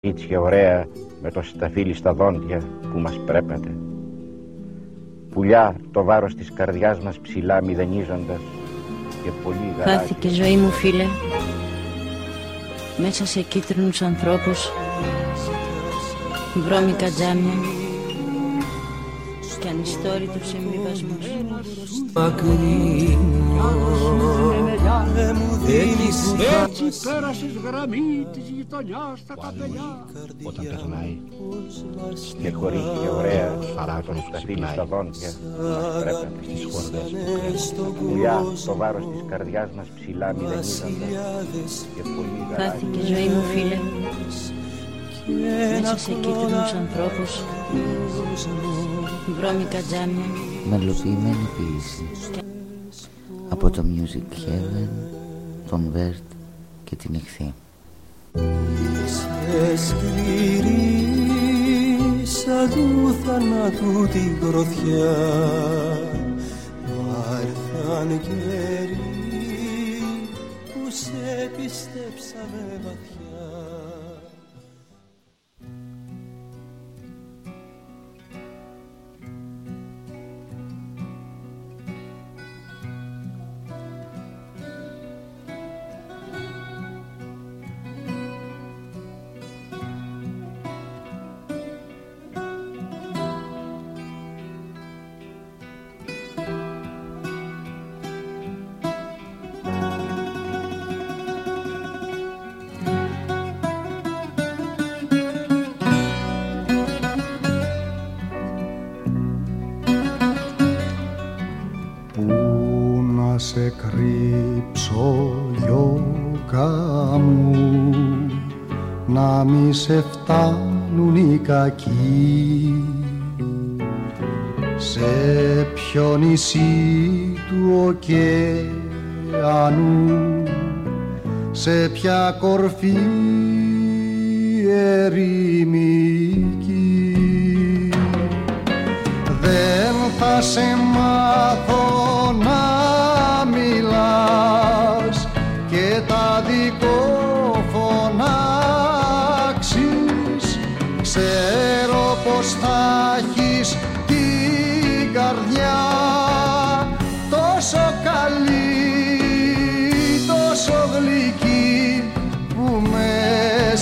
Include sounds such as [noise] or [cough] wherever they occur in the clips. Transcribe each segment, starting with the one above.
Κορίτσια ωραία με το σταφύλι στα δόντια που μας πρέπατε. Πουλιά το βάρος της καρδιάς μας ψηλά μηδενίζοντας και πολύ γαλάζια. Χάθηκε ζωή μου φίλε μέσα σε κίτρινους ανθρώπους βρώμικα τζάμια και ανιστόρητους συμβιβασμούς. Έτσι πέρασες γραμμή της γειτονιάς στα καπελιά Όταν περνάει και κορίτσια ωραία με το σταφύλι στα δόντια μας πρέπατε στις χορδές Πουλιά το βάρος της καρδιάς μας ψηλά μηδενίζοντας και πολύ γαλάζια. Χάθηκε ζωή μου φίλε μέσα σε κίτρινους ανθρώπους. Βρώμικα τζάμια Μελοποιημένη ποίηση από το Music Heaven, τον Βέρτ και την Εχθή. Είσαι σκληρή σαν του θανάτου την κροθιά Μα ήρθαν καιροί σε φτάνουν οι κακοί. Σε ποιο νησί του ωκεανού σε ποια κορφή ερημική δεν θα σε μάθω να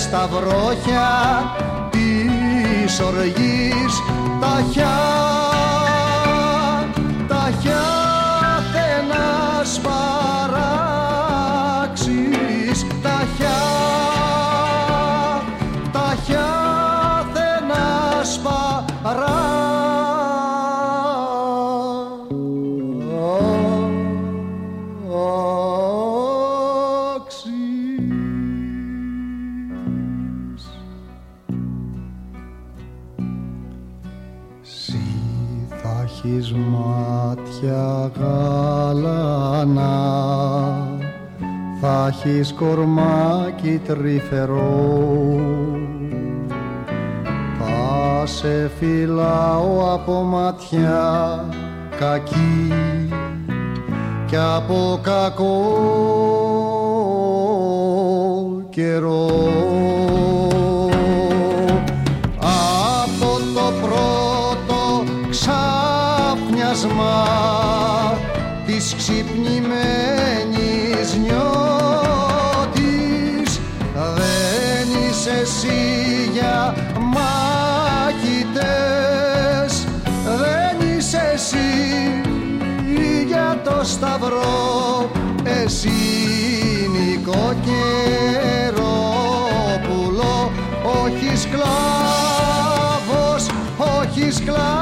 στα βρόχια της οργής τα χιά έχεις κορμάκι τρυφερό. Θα σε φυλάω από ματιά κακή και από κακό καιρό εσύ για μάχητες δεν είσαι εσύ για το σταυρό. Εσύ νοικοκαιρόπουλο όχι σκλάβος όχι σκλάβος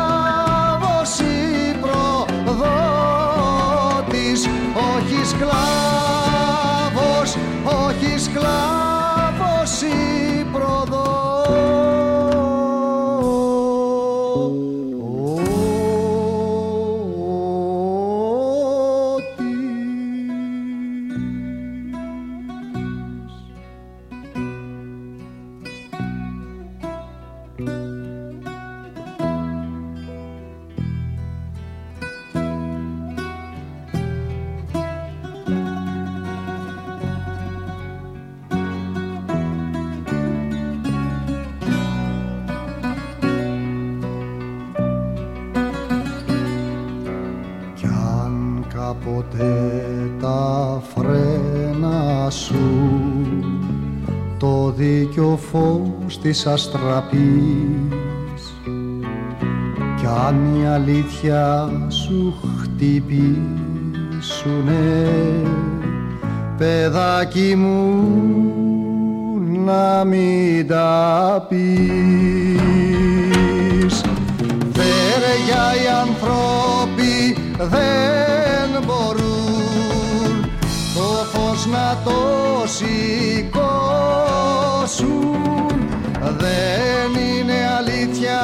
της αστραπής. Κι αν η αλήθεια σου χτυπήσουνε παιδάκι μου να μην τα πεις. Βέρια οι ανθρώποι δεν μπορούν. Το φως να το σηκώσουν δεν είναι αλήθεια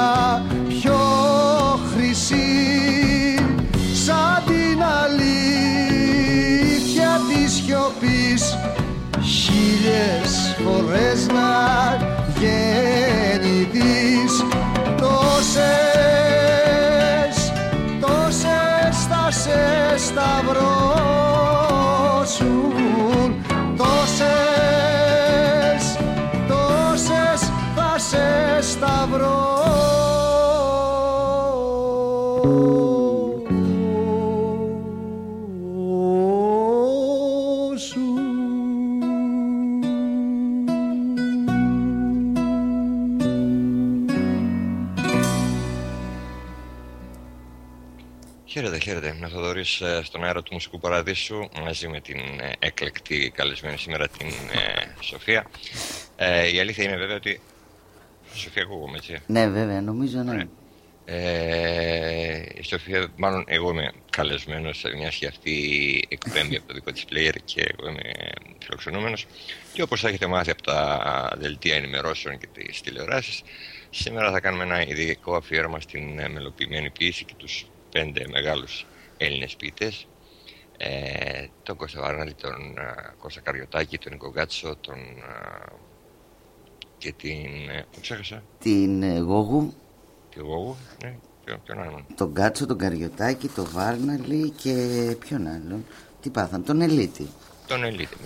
χαίρετε. Με Θοδωρής ε, στον αέρα του Μουσικού Παραδείσου μαζί με την ε, έκλεκτη καλεσμένη σήμερα την ε, Σοφία. Ε, η αλήθεια είναι βέβαια ότι... Σοφία ακούγομαι έτσι. Ναι, βέβαια, νομίζω ναι. Ε, η Σοφία, μάλλον εγώ είμαι καλεσμένος, μια και αυτή εκπέμπει από το δικό της player και εγώ είμαι φιλοξενούμενος. Και όπως θα έχετε μάθει από τα δελτία ενημερώσεων και τις τηλεοράσεις, σήμερα θα κάνουμε ένα ειδικό αφιέρωμα στην ε, μελοποιημένη ποιήση και τους πέντε μεγάλους Έλληνες ποιητές. Ε, τον Κώστα Βάρναλη, τον uh, Κώστα Καριωτάκη, τον Νίκο Γκάτσο, τον, uh, και την... Uh, ξέχασα. Την ε, Γόγου, Τη Γόγου, ναι, ποιον, ποιον άλλον; τον Κάτσο, τον Καριωτάκη, τον Βάρναλη και ποιον άλλον; Τι πάθαν, τον Ελίτη. Τον Ελίτη.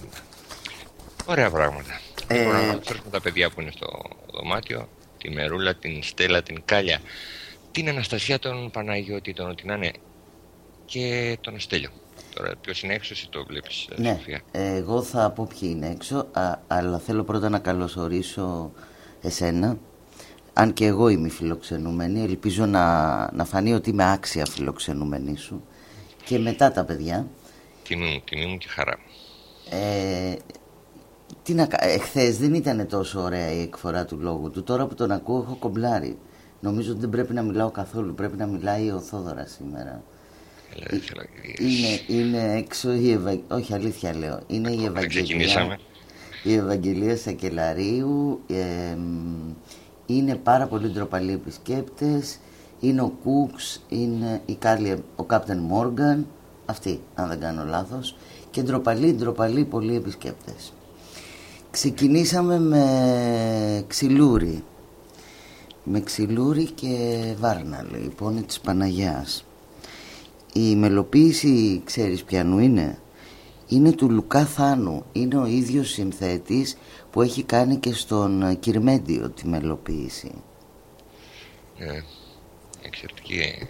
Ωραία πράγματα. Ε, Λοιπόν, να καλωσορίσουμε τα παιδιά που είναι στο δωμάτιο. Τη Μερούλα, την Στέλλα, την Κάλια, την Αναστασία, τον Παναγιώτη, τον Ό,τι να είναι και τον Αστέλιο. Τώρα, ποιος είναι έξω, εσύ το βλέπεις, Ναι, Σοφία; εγώ θα πω ποιοι είναι έξω, α, αλλά θέλω πρώτα να καλωσορίσω εσένα. Αν και εγώ είμαι φιλοξενούμενη, ελπίζω να, να φανεί ότι είμαι άξια φιλοξενούμενη σου. Και μετά τα παιδιά. Τιμή μου, τιμή μου και χαρά μου. Ε, τι να, κα- εχθές δεν ήταν τόσο ωραία η εκφορά του λόγου του. Τώρα που τον ακούω έχω κομπλάρει. Νομίζω ότι δεν πρέπει να μιλάω καθόλου. Πρέπει να μιλάει ο Θόδωρας σήμερα. Έλα, δεν θέλω να Είναι, είναι έξω η Ευα... Όχι αλήθεια λέω. Είναι η Δεν Ευαγγελία. ξεκινήσαμε. Η Ευαγγελία Σακελαρίου. ε, είναι πάρα πολύ ντροπαλοί επισκέπτες. Είναι ο Κούξ, είναι η Κάρλια, ο Κάπτεν Μόργαν. Αυτοί, αν δεν κάνω λάθος. Και ντροπαλοί, ντροπαλοί πολλοί επισκέπτες. Ξεκινήσαμε με ξυλούρι. Με ξυλούρι και βάρναλι, η πόνη της Παναγιάς. Η μελοποίηση, ξέρεις ποιανού είναι, είναι του Λουκά Θάνου. Είναι ο ίδιος συνθέτης που έχει κάνει και στον Κυρμέντιο τη μελοποίηση. Ναι, εξαιρετική.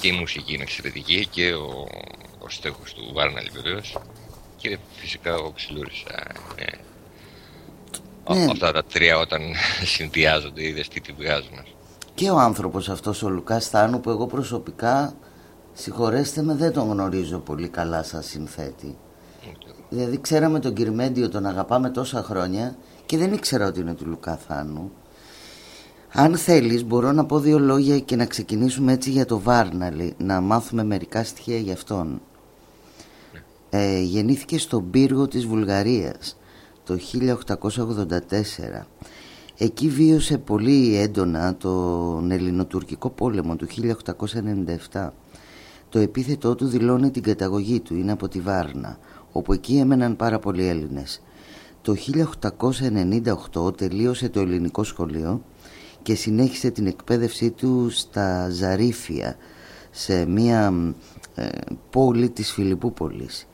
Και η μουσική είναι εξαιρετική και ο, ο στέχος του Βάρναλη βεβαίως και φυσικά ο Ξυλούρης. α, Ναι. Α- Ναι. Αυτά τα τρία όταν [laughs] συνδυάζονται είδες τι τη βγάζουν. Και ο άνθρωπος αυτός ο Λουκάς Θάνου που εγώ προσωπικά, συγχωρέστε με, δεν τον γνωρίζω πολύ καλά σαν συνθέτη. Δηλαδή ξέραμε τον Κυρμέντιο, τον αγαπάμε τόσα χρόνια και δεν ήξερα ότι είναι του Λουκά Θάνου. Αν θέλεις μπορώ να πω δύο λόγια και να ξεκινήσουμε έτσι για το Βάρναλι, να μάθουμε μερικά στοιχεία για αυτόν. Ε, γεννήθηκε στον πύργο της Βουλγαρίας το 1884. Εκεί βίωσε πολύ έντονα τον ελληνοτουρκικό πόλεμο του 1897. Το επίθετό του δηλώνει την καταγωγή του, είναι από τη Βάρνα, όπου εκεί έμεναν πάρα πολλοί Έλληνες. Το 1898 τελείωσε το ελληνικό σχολείο και συνέχισε την εκπαίδευσή του στα Ζαρίφια, σε μια ε, πόλη της Φιλιππούπολης.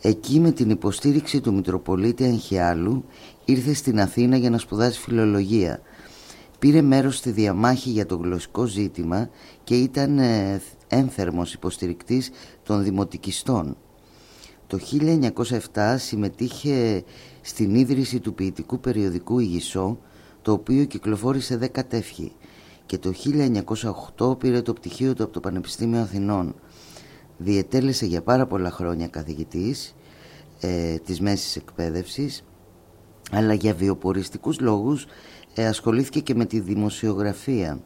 Εκεί με την υποστήριξη του Μητροπολίτη Αγχιάλου ήρθε στην Αθήνα για να σπουδάσει φιλολογία. Πήρε μέρος στη διαμάχη για το γλωσσικό ζήτημα και ήταν ε, ένθερμος υποστηρικτής των δημοτικιστών. Το 1907 συμμετείχε στην ίδρυση του ποιητικού περιοδικού Ιγισό, το οποίο κυκλοφόρησε δέκα τεύχη και το 1908 πήρε το πτυχίο του από το Πανεπιστήμιο Αθηνών. Διετέλεσε για πάρα πολλά χρόνια καθηγητής ε, της μέσης εκπαίδευσης αλλά για βιοποριστικούς λόγους ε, ασχολήθηκε και με τη δημοσιογραφία.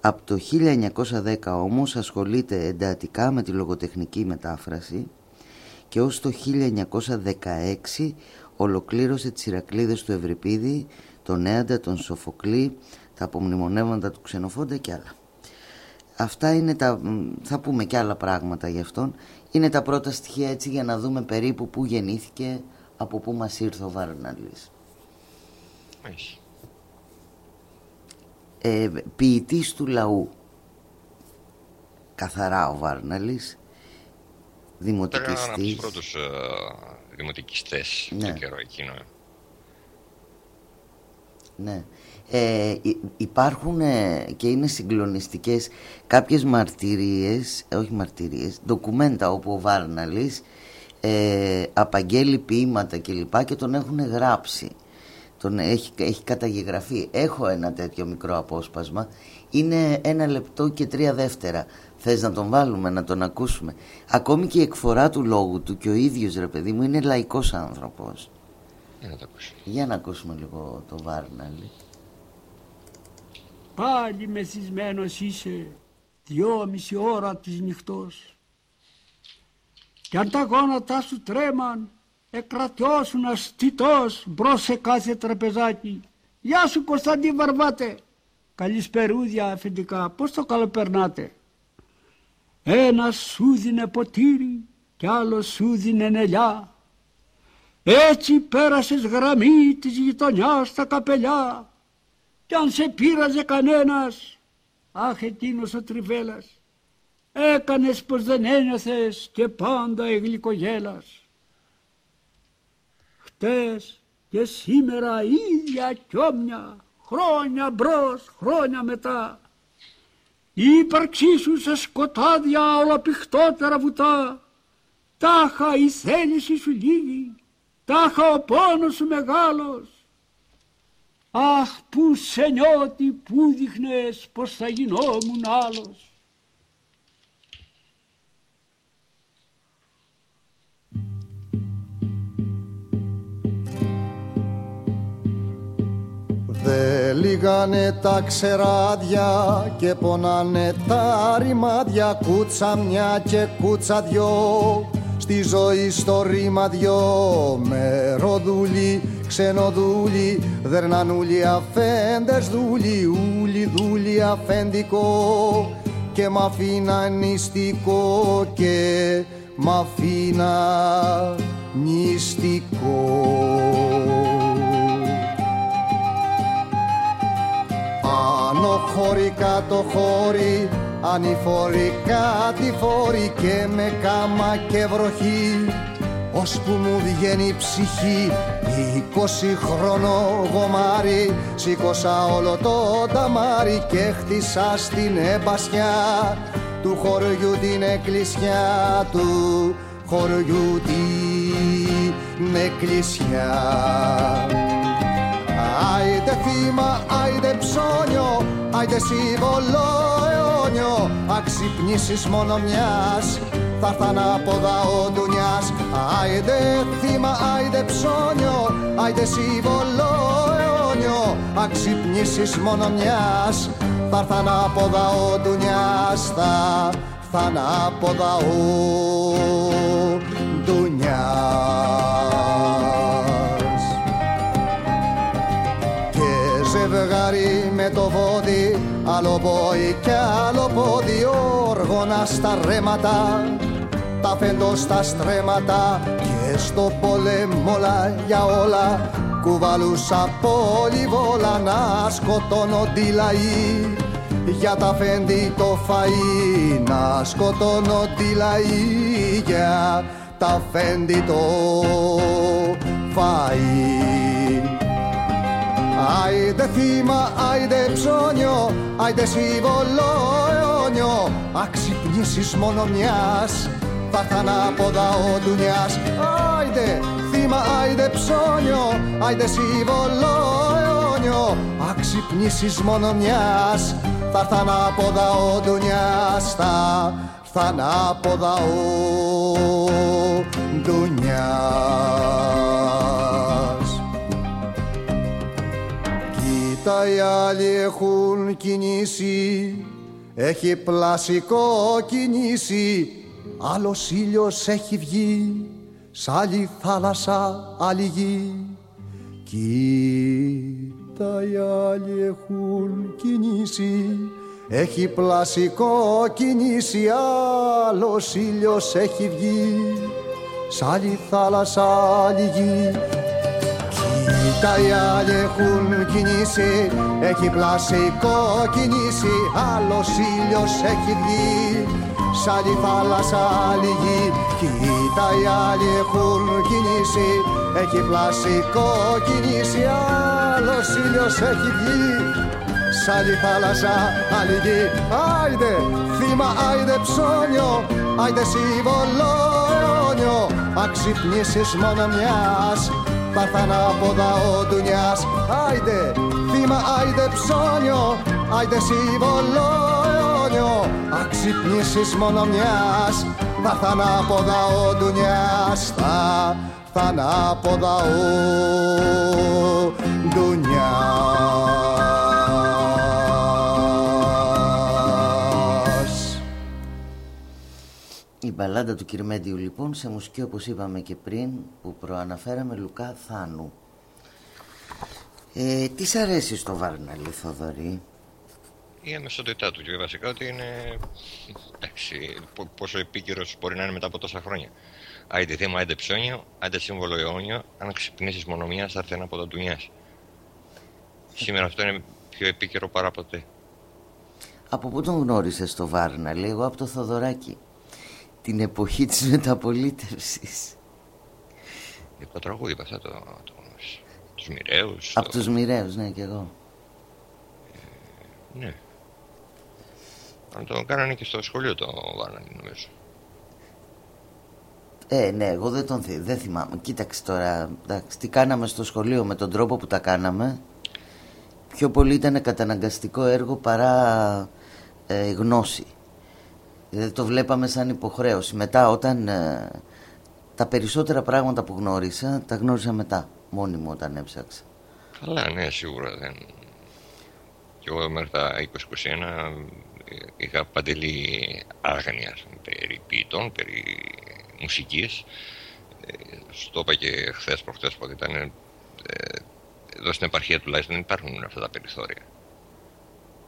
Από το 1910 όμως ασχολείται εντατικά με τη λογοτεχνική μετάφραση και ως το 1916 ολοκλήρωσε τις Ηρακλίδες του Ευρυπίδη, τον Έαντα, τον Σοφοκλή, τα απομνημονεύματα του Ξενοφόντα και άλλα. Αυτά είναι τα, θα πούμε και άλλα πράγματα γι' αυτόν. Είναι τα πρώτα στοιχεία έτσι για να δούμε περίπου πού γεννήθηκε, από πού μας ήρθε ο Βαρναλής. Ε, ποιητής του λαού. Καθαρά ο Βάρναλης. Δημοτικιστής. Ήταν από τους πρώτους ε, δημοτικιστές ναι. καιρό εκείνο. Ναι. Ε, υπάρχουν ε, και είναι συγκλονιστικές κάποιες μαρτυρίες, ε, όχι μαρτυρίες, ντοκουμέντα όπου ο Βάρναλης ε, απαγγέλει ποίηματα κλπ και τον έχουν γράψει τον έχει, έχει καταγεγραφεί. Έχω ένα τέτοιο μικρό απόσπασμα. Είναι ένα λεπτό και τρία δεύτερα. Θες να τον βάλουμε να τον ακούσουμε; Ακόμη και η εκφορά του λόγου του και ο ίδιος ρε παιδί μου είναι λαϊκός άνθρωπος. Για να το ακούσουμε. Για να ακούσουμε λίγο το Βάρναλη Πάλι μεθυσμένος είσαι δυόμιση ώρα της νυχτός. Κι αν τα γόνατά σου τρέμαν εκρατιώσουν αστιτός μπρος σε κάθε τραπεζάκι. Γεια σου Κωνσταντή Βαρβάτε. Καλησπερούδια αφεντικά, πώς το καλοπερνάτε; Ένας σου δίνε ποτήρι κι άλλος σου δίνε νελιά. Έτσι πέρασες γραμμή της γειτονιάς στα καπελιά κι αν σε πείραζε κανένας, αχ εκείνος ο τριβέλας, έκανες πως δεν ένιωθες και πάντα εγλυκογέλας. Χτες και σήμερα ίδια κιόμια, χρόνια μπρος, χρόνια μετά, η ύπαρξή σου σε σκοτάδια ολοπιχτότερα βουτά, τάχα η θέληση σου λίγη, τάχα ο πόνος σου μεγάλος, Αχ που σε νιώτη που δείχνες πως θα γινόμουν άλλος. Δε λίγανε τα ξεράδια και πονάνε τα ρημάδια. Κούτσα μια και κούτσα δυο στη ζωή στο ρήμα δυο. Με ροδούλι, ξενοδούλι, δερνανούλι αφέντες δούλι, ούλι δούλι αφεντικό και μ' αφήνα νηστικό και μ' αφήνα νηστικό. Άνω χώρι, κάτω χώρι, ανηφορικά τη φόρη και με κάμα και βροχή. Που μου βγαίνει η ψυχή είκοσι χρόνο γομάρι σήκωσα όλο το ταμάρι και χτίσα στην εμπασιά του χωριού την εκκλησιά του. Χωριού την εκκλησιά. Άιντε θύμα, άιντε ψώνιο, άιντε σύμβολο αιώνιο Αξυπνήσεις μόνο μιας, θα έρθαν από δαό ντουνιάς Άιντε θύμα, άιντε ψώνιο, άιντε σύμβολο αιώνιο Αξυπνήσεις μόνο μιας, θα έρθαν από δαό ντουνιάς Θα έρθαν από δαό ντουνιάς ζευγάρι με το βόδι Άλλο πόη και άλλο πόδι Όργωνα στα ρέματα Τα φέντο στα στρέματα Και στο πολέμολα για όλα. Κουβαλούσα πολυβόλα Να σκοτώνονται οι λαοί για τα φέντη το φαΐ να σκοτώνονται οι λαοί για τα φέντη το φαΐ Άιντε θύμα, άιντε ψώνιο, άιντε σύμβολο αιώνιο. Αξυπνήσεις μόνο μιας, θα έρθ' ανάποδα ο Ντουνιάς Άιντε θύμα, άιντε ψώνιο, άιντε σύμβολο αιώνιο. Αξυπνήσεις μόνο μιας, θα έρθ' ανάποδα ο Ντουνιάς Θα έρθ' ανάποδα ο Ντουνιάς Κοίτα οι άλλοι έχουν κινήσει. Έχει πλασικό κινήσει άλλος ήλιος έχει βγει σ' άλλη θάλασσα άλλη γη. Κοίτα οι άλλοι έχουν κινήσει. Έχει πλασικό κινήσει άλλος ήλιος έχει βγει σ' άλλη θάλασσα άλλη γη τα οι άλλοι έχουν κινήσει Έχει πλασικό κινήσει Άλλος ήλιος έχει βγει. Σ' άλλη θάλασσα άλλη γη Κοίτα οι άλλοι έχουν κινήσει Έχει πλασικό κινήσει Άλλος ήλιος έχει βγει. Σ' άλλη θάλασσα άλλη γη Άιντε θύμα άιντε ψώνιο Άιντε σύμβολο αιώνιο Αξυπνήσεις μόνο μιας θα έρθ' ανάποδα ο Ντουνιάς. Άιντε θύμα, άιντε ψώνιο, άιντε σύμβολο αιώνιο Αξυπνήσεις μόνο μιας, θα έρθ' ανάποδα ο Ντουνιάς. Θα έρθ' ανάποδα ο Ντουνιάς Η μπαλάντα του Κυρμέντιου λοιπόν σε μουσική όπως είπαμε και πριν που προαναφέραμε Λουκά Θάνου. Ε, τι σ' αρέσει στο Βάρναλι Θοδωρή; Η αμεσότητά του και βασικά ότι είναι. Εντάξει, πο- πόσο επίκαιρος μπορεί να είναι μετά από τόσα χρόνια. Άιντε θύμα, άιντε ψώνιο, άιντε σύμβολο αιώνιο, αν ξυπνήσεις μονομιά, θα έρθει ένα από τα ντουνιά. Σήμερα αυτό είναι πιο επίκαιρο παρά ποτέ. Από πού τον γνώρισες το Βάρναλι; Εγώ από το Θοδωράκι. Την εποχή της μεταπολίτευσης. Για το τραγούδι αυτά, το, το, τους μοιραίους. Από το- τους μοιραίους, ναι και εγώ. Ναι. Αν το κάνανε και στο σχολείο το βάλανε νομίζω. Ε, ναι, εγώ δεν τον θυ... δεν θυμάμαι. Κοίταξε τώρα, εντάξει, τι κάναμε στο σχολείο με τον τρόπο που τα κάναμε. Πιο πολύ ήταν καταναγκαστικό έργο παρά ε, γνώση. Δηλαδή το βλέπαμε σαν υποχρέωση. Μετά όταν ε, τα περισσότερα πράγματα που γνώρισα, τα γνώρισα μετά. Μόνη μου όταν έψαξα. Καλά, ναι, σίγουρα δεν. Και εγώ μέχρι τα 20-21 ε, είχα παντελή άγνοια περί ποιητών, περί μουσικής. Ε, στο είπα και χθες προχθές που ήταν ε, εδώ στην επαρχία τουλάχιστον δεν υπάρχουν αυτά τα περιθώρια.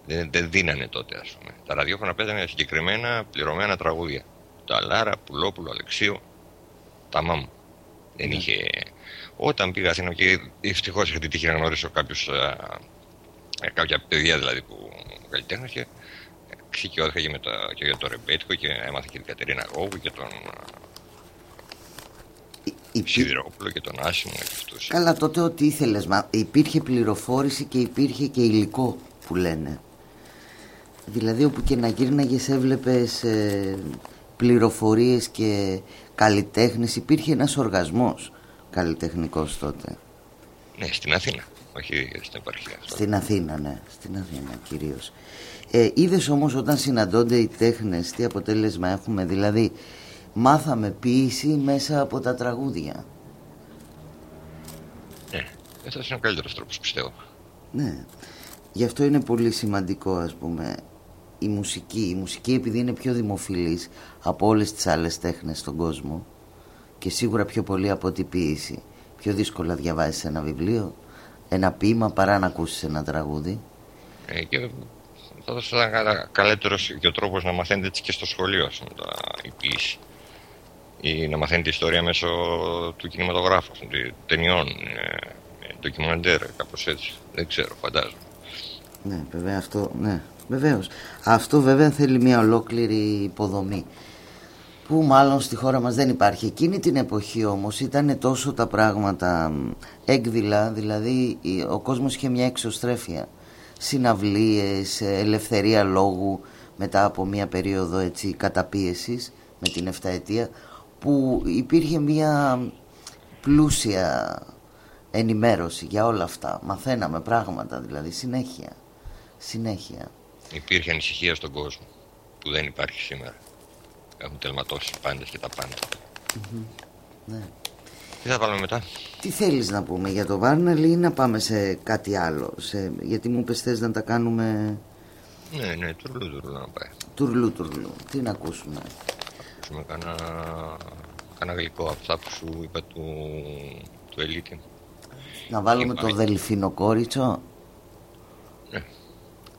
Δεν, δεν δίνανε τότε, ας πούμε. Τα ραδιόφωνα παίζανε συγκεκριμένα πληρωμένα τραγούδια. Τα Λάρα, Πουλόπουλο, Αλεξίου, τα μάμ. Δεν είχε. Όταν πήγα Αθήνα και ευτυχώς είχα την τύχη να γνωρίσω κάποιους, α, ε, κάποια παιδιά δηλαδή που καλλιτέχνες και ξεκιώθηκα και, με το, και για το ρεμπέτικο και έμαθα και την Κατερίνα Γόγου και τον Υπή- Σιδηρόπουλο και τον Άσιμο και αυτούς. Καλά τότε ό,τι ήθελες, μα υπήρχε πληροφόρηση και υπήρχε και υλικό που λένε. Δηλαδή όπου και να γύρναγες έβλεπες ε, πληροφορίες και καλλιτέχνες, υπήρχε ένας οργασμός καλλιτεχνικός τότε. Ναι, στην Αθήνα, όχι στην επαρχία. αυτό. Στην Αθήνα, ναι, στην Αθήνα κυρίως. Ε, είδες όμως όταν συναντώνται οι τέχνες τι αποτέλεσμα έχουμε, δηλαδή μάθαμε ποίηση μέσα από τα τραγούδια. Ναι, αυτός είναι ο καλύτερος τρόπος πιστεύω. Ναι. Γι' αυτό είναι πολύ σημαντικό ας πούμε η μουσική. Η μουσική επειδή είναι πιο δημοφιλής από όλες τις άλλες τέχνες στον κόσμο και σίγουρα πιο πολύ από την ποίηση. Πιο δύσκολα διαβάζεις ένα βιβλίο, ένα ποίημα παρά να ακούσεις ένα τραγούδι. Ε, και θα δώσω ένα καλύτερος και ο τρόπος να μαθαίνετε έτσι και στο σχολείο, ας πούμε, τα, η ποιήση. Ή να μαθαίνετε ιστορία μέσω του κινηματογράφου, ας πούμε, ταινιών, ε, ε, ντοκιμαντέρ, κάπως έτσι. Δεν ξέρω, φαντάζομαι. Ναι, βέβαια αυτό, ναι, βεβαίως. Αυτό βέβαια θέλει μια ολόκληρη υποδομή που μάλλον στη χώρα μας δεν υπάρχει. Εκείνη την εποχή όμως ήταν τόσο τα πράγματα μ, έκδηλα, δηλαδή η- ο κόσμος είχε μια εξωστρέφεια. Συναυλίες, ε, ελευθερία λόγου μετά από μια περίοδο έτσι καταπίεσης. με την εφταετία που υπήρχε μια πλούσια ενημέρωση για όλα αυτά. Μαθαίναμε πράγματα δηλαδή συνέχεια. Συνέχεια. Υπήρχε ανησυχία στον κόσμο που δεν υπάρχει σήμερα. Έχουν τελματώσει πάντες και τα πάντα. Ναι. Τι θα βάλουμε μετά; Τι θέλεις να πούμε για το Βάρναλ ή να πάμε σε κάτι άλλο; Σε... Γιατί μου πες θες να τα κάνουμε Ναι, ναι, τουρλού τουρλού να πάει. τουρλού τουρλού. Τι να ακούσουμε; Ακούσουμε κάνα, κάνα γλυκό από αυτά που σου είπα του, του Ελίτη. Να βάλουμε Είπαμε. το Δελφινοκόριτσο. Ναι.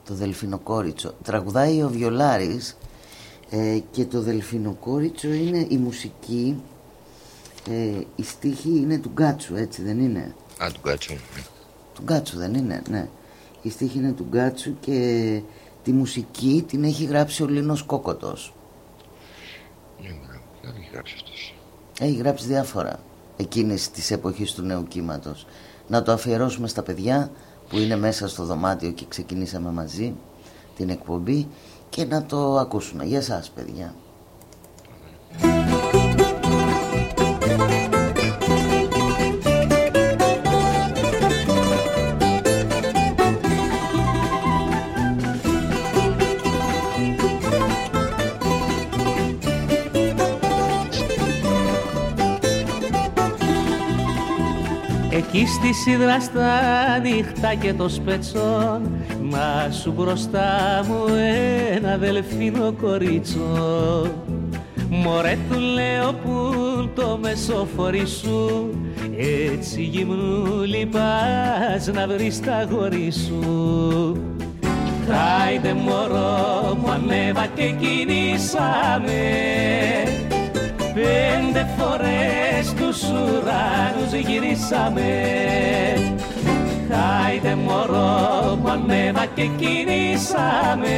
Το Δελφινοκόριτσο. Τραγουδάει ο Βιολάρης ε, και το Δελφινοκόριτσο είναι η μουσική, ε, η στίχη είναι του Γκάτσου, έτσι δεν είναι; Α, του κάτσου. Του Γκάτσου δεν είναι, ναι. Η στίχη είναι του Γκάτσου και τη μουσική την έχει γράψει ο Λίνος Κόκοτος. Ναι, μπράβο. Δεν έχει γράψει αυτός. Έχει γράψει διάφορα εκείνης της εποχής του νέου κύματος. Να το αφιερώσουμε στα παιδιά που είναι μέσα στο δωμάτιο και ξεκινήσαμε μαζί την εκπομπή και να το ακούσουμε. Για σας παιδιά. Εκεί στη σίδρα στα νύχτα και το σπετσόν Να σου μπροστά μου ένα δελφίνο κορίτσο. Μωρέ του λέω που το μεσοφορί σου. Έτσι γυμνούλη πας να βρεις τα γόρι σου. Χάιντε μωρό μου ανέβα και κινήσαμε Πέντε φορές τους ουρανούς γυρίσαμε. Χάιντε μωρό μου ανέβα και κινήσαμε.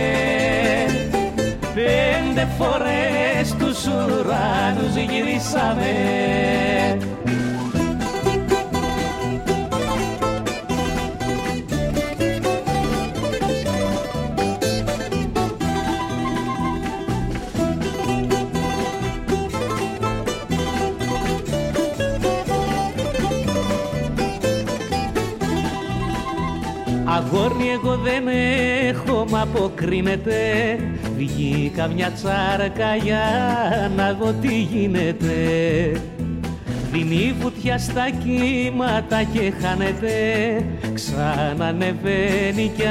Πέντε φορές τους ουρανούς γυρίσαμε Αγόρι εγώ δεν έχω μ' αποκρίνεται. Βγήκα μια τσάρκα για να δω τι γίνεται. Δίνει βουτιά στα κύματα και χάνεται. Ξανανεβαίνει κι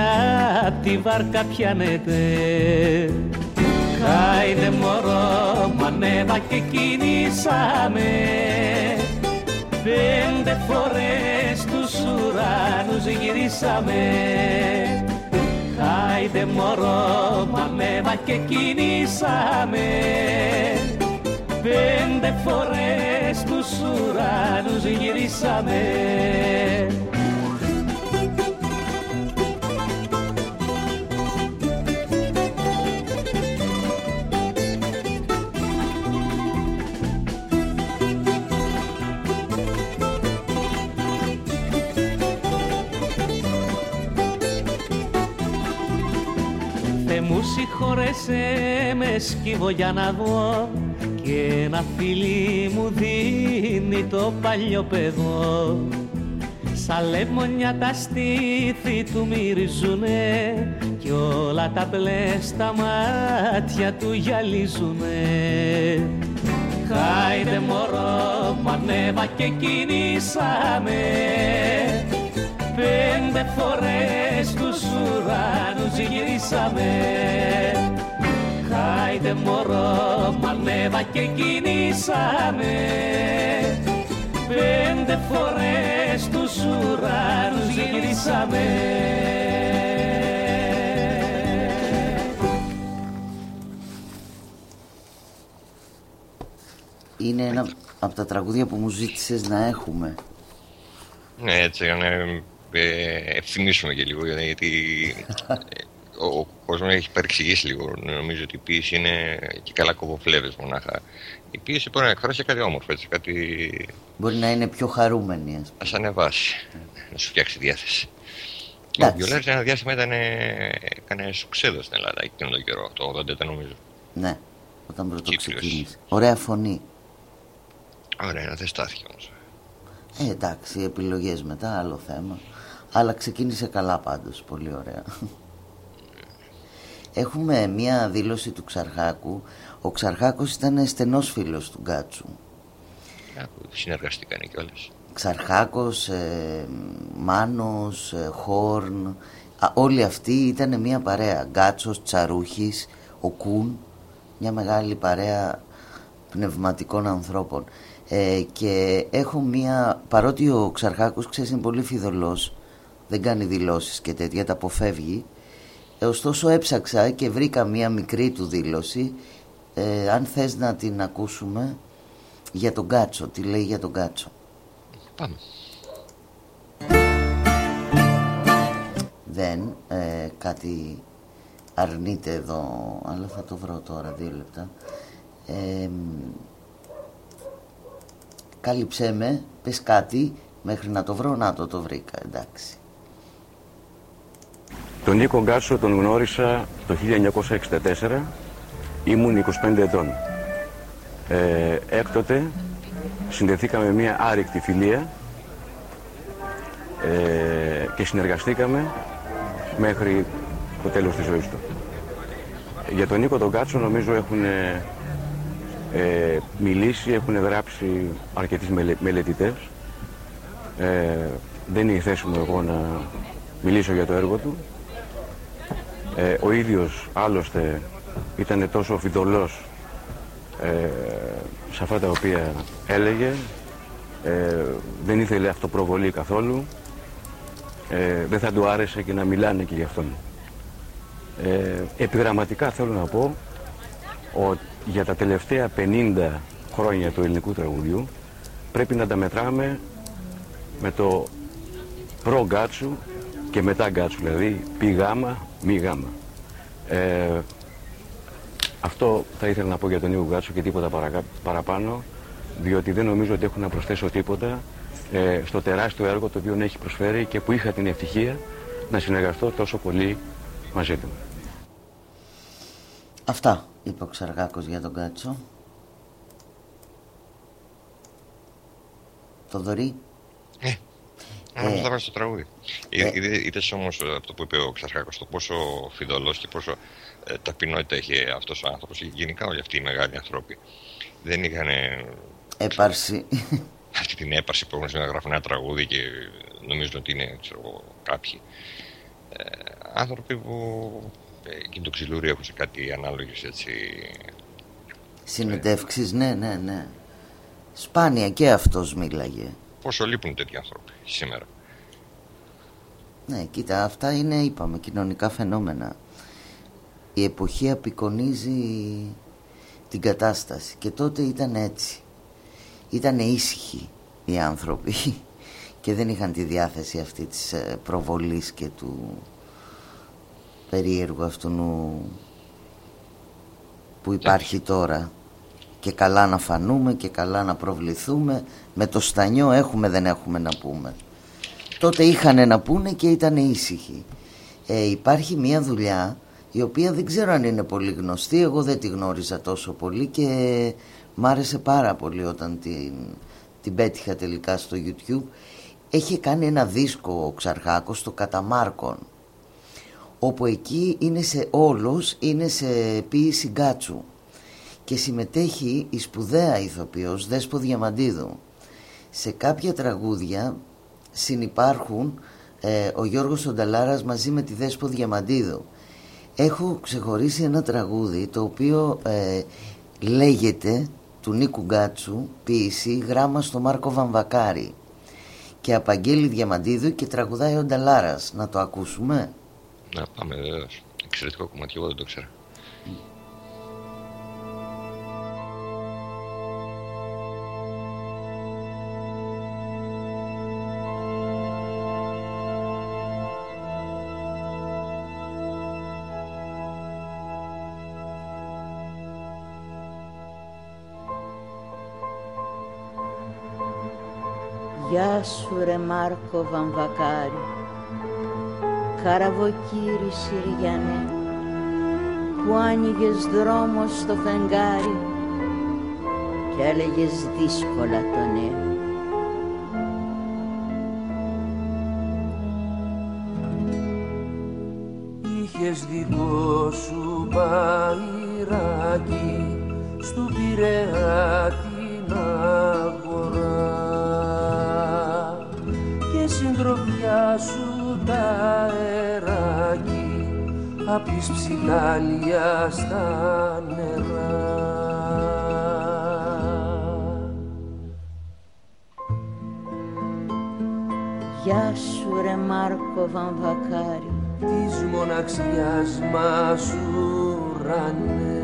απ' τη βάρκα πιάνεται. Χάινε μωρό μ' ανέβα και κινήσαμε. Πέντε φορές τους ουρανούς γυρίσαμε Χάιντε μωρό μ' ανέβα και κινήσαμε Πέντε φορές τους ουρανούς γυρίσαμε μου συγχωρέσαι με σκύβω για να δω και ένα φίλι μου δίνει το παλιό παιδό. Σαν λεμονιά τα στήθη του μυρίζουνε κι όλα τα μπλες στα μάτια του γυαλίζουνε. Χάιντε μωρό μου ανέβα και κινήσαμε Πέντε φορές τους ουρανούς γυρίσαμε. Χάιντε μωρό μ' ανέβα και κινήσαμε. Πέντε φορές τους ουρανούς γυρίσαμε. Είναι ένα από τα τραγούδια που μου ζήτησες να έχουμε. Ναι, έτσι για να ε, ευθυμίσουμε και λίγο γιατί ε, ο, ο κόσμος έχει παρεξηγήσει λίγο. Νομίζω ότι η ποίηση είναι και καλά κοβοφλέβες μονάχα. Η ποίηση μπορεί να εκφράσει κάτι όμορφο, έτσι, κάτι Μπορεί να είναι πιο χαρούμενη. ας πούμε. να σε ανεβάσει, να σου φτιάξει διάθεση. Και ο Εντάξει. Βιολάρης ένα διάστημα ήταν, ε, έκανε σουξέδο στην Ελλάδα εκείνο τον καιρό, το 80 ήταν νομίζω. Ναι. όταν πρώτο ξεκίνησε. Ωραία φωνή. Ωραία, δεν στάθηκε όμως. Ε, εντάξει, επιλογές μετά, άλλο θέμα. Αλλά ξεκίνησε καλά πάντως, πολύ ωραία. Έχουμε μία δήλωση του Ξαρχάκου. Ο Ξαρχάκος ήταν στενός φίλος του Γκάτσου. Συνεργαστήκαν κιόλας. Ξαρχάκος, ε, Μάνος, ε, Χόρν, όλοι αυτοί ήταν μια παρέα. Γκάτσος, Τσαρούχης, ο Κούν, μια μεγάλη παρέα πνευματικών ανθρώπων. Ε, και έχω μια, παρότι ο Ξαρχάκος ξέρεις είναι πολύ φιδωλός, δεν κάνει δηλώσεις και τέτοια, τα αποφεύγει. Ε, ωστόσο έψαξα και βρήκα μια μικρή του δήλωση, ε, αν θες να την ακούσουμε, για τον Κάτσο, τι λέει για τον Κάτσο. Πάμε. Δεν, ε, κάτι αρνείται εδώ, αλλά θα το βρω τώρα, δύο λεπτά. Ε, κάλυψέ με, πες κάτι, μέχρι να το βρω, να το το βρήκα, εντάξει. Τον Νίκο Γκάτσο τον γνώρισα το 1964, ήμουν 25 ετών. Ε, έκτοτε συνδεθήκαμε μια άρρηκτη φιλία ε, και συνεργαστήκαμε μέχρι το τέλος της ζωής του. Για τον Νίκο τον Κάτσο νομίζω έχουν ε, μιλήσει, έχουν γράψει αρκετοί μελετητές. Ε, δεν είναι η θέση μου εγώ να μιλήσω για το έργο του. Ε, ο ίδιος άλλωστε ήταν τόσο φιδωλός ε, σε αυτά τα οποία έλεγε. Ε, δεν ήθελε αυτοπροβολή καθόλου. Ε, δεν θα του άρεσε και να μιλάνε και γι' αυτόν. Ε, επιγραμματικά θέλω να πω ότι για τα τελευταία 50 χρόνια του ελληνικού τραγουδιού πρέπει να τα μετράμε με το προ γκάτσου και μετά γκάτσου, δηλαδή πι γάμα, μη γάμα. Ε, αυτό θα ήθελα να πω για τον Νίκο Γκάτσο και τίποτα παραπάνω, διότι δεν νομίζω ότι έχω να προσθέσω τίποτα ε, στο τεράστιο έργο το οποίο έχει προσφέρει και που είχα την ευτυχία να συνεργαστώ τόσο πολύ μαζί του. Αυτά είπε ο Ξαργάκος για τον Κάτσο. Το δωρή. Ε, ε, θα βάζει το τραγούδι. Ε, Είδε όμως αυτό που είπε ο Ξαρχάκος, το πόσο φιδωλός και πόσο ε, ταπεινότητα είχε αυτός ο άνθρωπος. Γενικά όλοι αυτοί οι μεγάλοι άνθρωποι δεν είχαν. Έπαρση. Αυτή την έπαρση που έχουν να γράφουν ένα τραγούδι και νομίζουν ότι είναι ξέρω, κάποιοι. Ε, άνθρωποι που ε, εκείνο το ξυλούρι έχουν σε κάτι ανάλογες έτσι. Συνεντεύξεις, ναι, ναι, ναι. Σπάνια και αυτός μίλαγε. Πόσο λείπουν τέτοιοι άνθρωποι σήμερα. Ναι, κοίτα, αυτά είναι, είπαμε, κοινωνικά φαινόμενα. Η εποχή απεικονίζει την κατάσταση και τότε ήταν έτσι. Ήταν ήσυχοι οι άνθρωποι [laughs] και δεν είχαν τη διάθεση αυτή της ε, προβολής και του περίεργου αυτού που υπάρχει τώρα και καλά να φανούμε και καλά να προβληθούμε με το στανιό έχουμε δεν έχουμε να πούμε τότε είχαν να πούνε και ήταν ήσυχοι ε, υπάρχει μια δουλειά η οποία δεν ξέρω αν είναι πολύ γνωστή εγώ δεν τη γνώριζα τόσο πολύ και μ' άρεσε πάρα πολύ όταν την, την πέτυχα τελικά στο YouTube έχει κάνει ένα δίσκο ο Ξαρχάκος στο Καταμάρκον όπου εκεί είναι σε όλος είναι σε ποίηση γκάτσου και συμμετέχει η σπουδαία ηθοποιός Δέσπο Διαμαντίδου. Σε κάποια τραγούδια συνυπάρχουν ε, ο Γιώργος Ονταλάρας μαζί με τη Δέσπο Διαμαντίδου. Έχω ξεχωρίσει ένα τραγούδι το οποίο ε, λέγεται του Νίκου Γκάτσου ποίηση γράμμα στο Μάρκο Βαμβακάρη και απαγγέλει Διαμαντίδου και τραγουδάει ο Νταλάρας. Να το ακούσουμε. Να πάμε βεβαίω. Εξαιρετικό κομμάτι, εγώ δεν το ξέρω. Σου ρε Μάρκο Βαμβακάρη Καραβοκύρι Συριανέ που άνοιγες δρόμο στο φεγγάρι και έλεγες δύσκολα το ναι. Είχες δικό σου μπαϊράκι στου Πειραιά την απ' τις ψηλάλια στα νερά. Γεια σου ρε Μάρκο Βαμβακάρη της μοναξιάς μας ουρανέ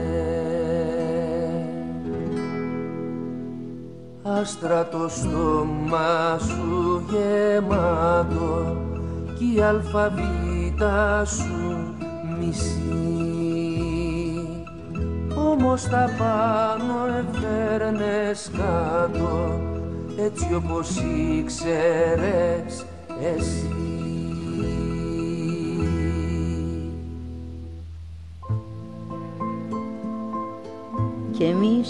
Άστρα το στόμα σου γεμάτο κι η αλφαβήτα σου μισή όμως τα πάνω εφέρνες κάτω έτσι όπως ήξερες εσύ. Κι εμείς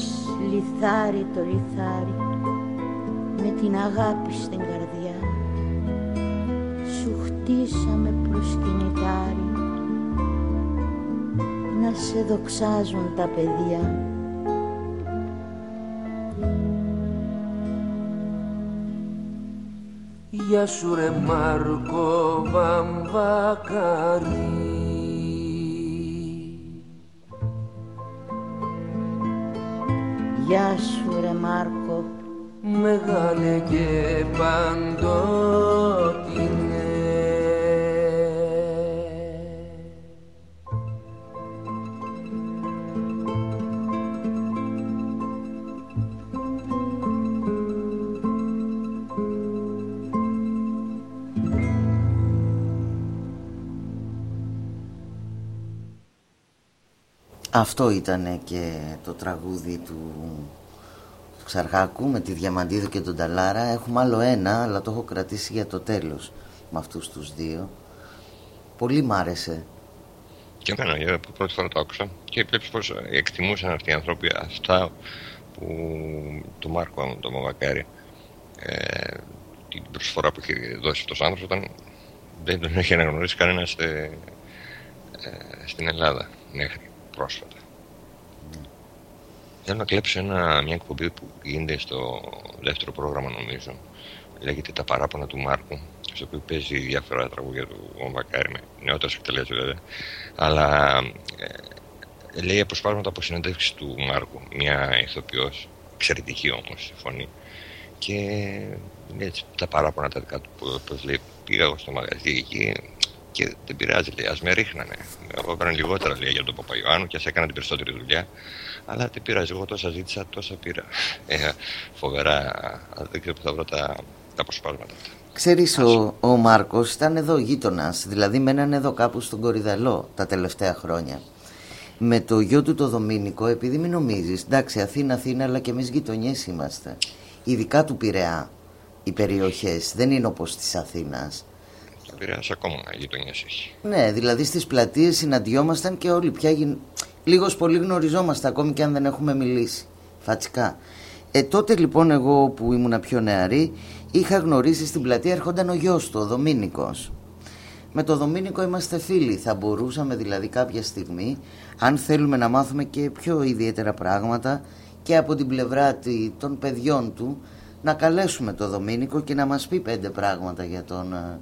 λιθάρι το λιθάρι με την αγάπη στην καρδιά σου χτίσαμε προσκυνητάρι να σε δοξάζουν τα παιδιά. Γεια σου ρε Μάρκο Βαμβακάρη. Γεια σου ρε Μάρκο. Μεγάλε και παντότινε Αυτό ήταν και το τραγούδι του Ξαρχάκου με τη Διαμαντίδου και τον Ταλάρα. Έχουμε άλλο ένα, αλλά το έχω κρατήσει για το τέλος με αυτούς τους δύο. Πολύ μ' άρεσε. Και εμένα, για πρώτη φορά το άκουσα και βλέπεις πως εκτιμούσαν αυτοί οι άνθρωποι αυτά που το Μάρκο, το Μαβακάρη, ε, την προσφορά που είχε δώσει αυτός ο άνθρωπος ήταν δεν τον έχει αναγνωρίσει κανένας ε, ε, στην Ελλάδα μέχρι πρόσφατα. Θέλω να κλέψω ένα, μια εκπομπή που γίνεται στο δεύτερο πρόγραμμα νομίζω. Λέγεται Τα παράπονα του Μάρκου, στο οποίο παίζει διάφορα τραγούδια του Βακάρη, με νεότερες εκτελέσεις βέβαια. Αλλά ε, λέει αποσπάσματα από συνέντευξη του Μάρκου, μια ηθοποιός, εξαιρετική όμως φωνή. Και έτσι, τα παράπονα τα δικά του, πώς λέει, πήγα εγώ στο μαγαζί εκεί, και δεν πειράζει, λέει, ας με ρίχνανε. Εγώ έκανα λιγότερα λέει, για τον Παπαϊωάννου και ας έκανα την περισσότερη δουλειά. Αλλά δεν πειράζει, εγώ τόσα ζήτησα, τόσα πήρα. Ε, φοβερά, δεν ξέρω που θα βρω τα, τα αποσπάσματα. Ξέρεις, ο, ο Μάρκος ήταν εδώ γείτονας, δηλαδή μέναν εδώ κάπου στον Κορυδαλό τα τελευταία χρόνια. Με το γιο του το Δομήνικο, επειδή μην νομίζεις, εντάξει, Αθήνα, Αθήνα, αλλά και εμείς γειτονιές είμαστε. Ειδικά του Πειραιά οι περιοχές δεν είναι όπως της Αθήνας. Πειραιάς ακόμα γειτονιές έχει. Ναι, δηλαδή στις πλατείες συναντιόμασταν και όλοι πια γι... λίγος πολύ γνωριζόμαστε ακόμη και αν δεν έχουμε μιλήσει. Φατσικά. Ε, τότε λοιπόν εγώ που ήμουν πιο νεαρή είχα γνωρίσει στην πλατεία έρχονταν ο γιος του, ο Δομήνικος. Με το Δομήνικο είμαστε φίλοι. Θα μπορούσαμε δηλαδή κάποια στιγμή, αν θέλουμε να μάθουμε και πιο ιδιαίτερα πράγματα και από την πλευρά των παιδιών του, να καλέσουμε το Δομήνικο και να μας πει πέντε πράγματα για τον ε,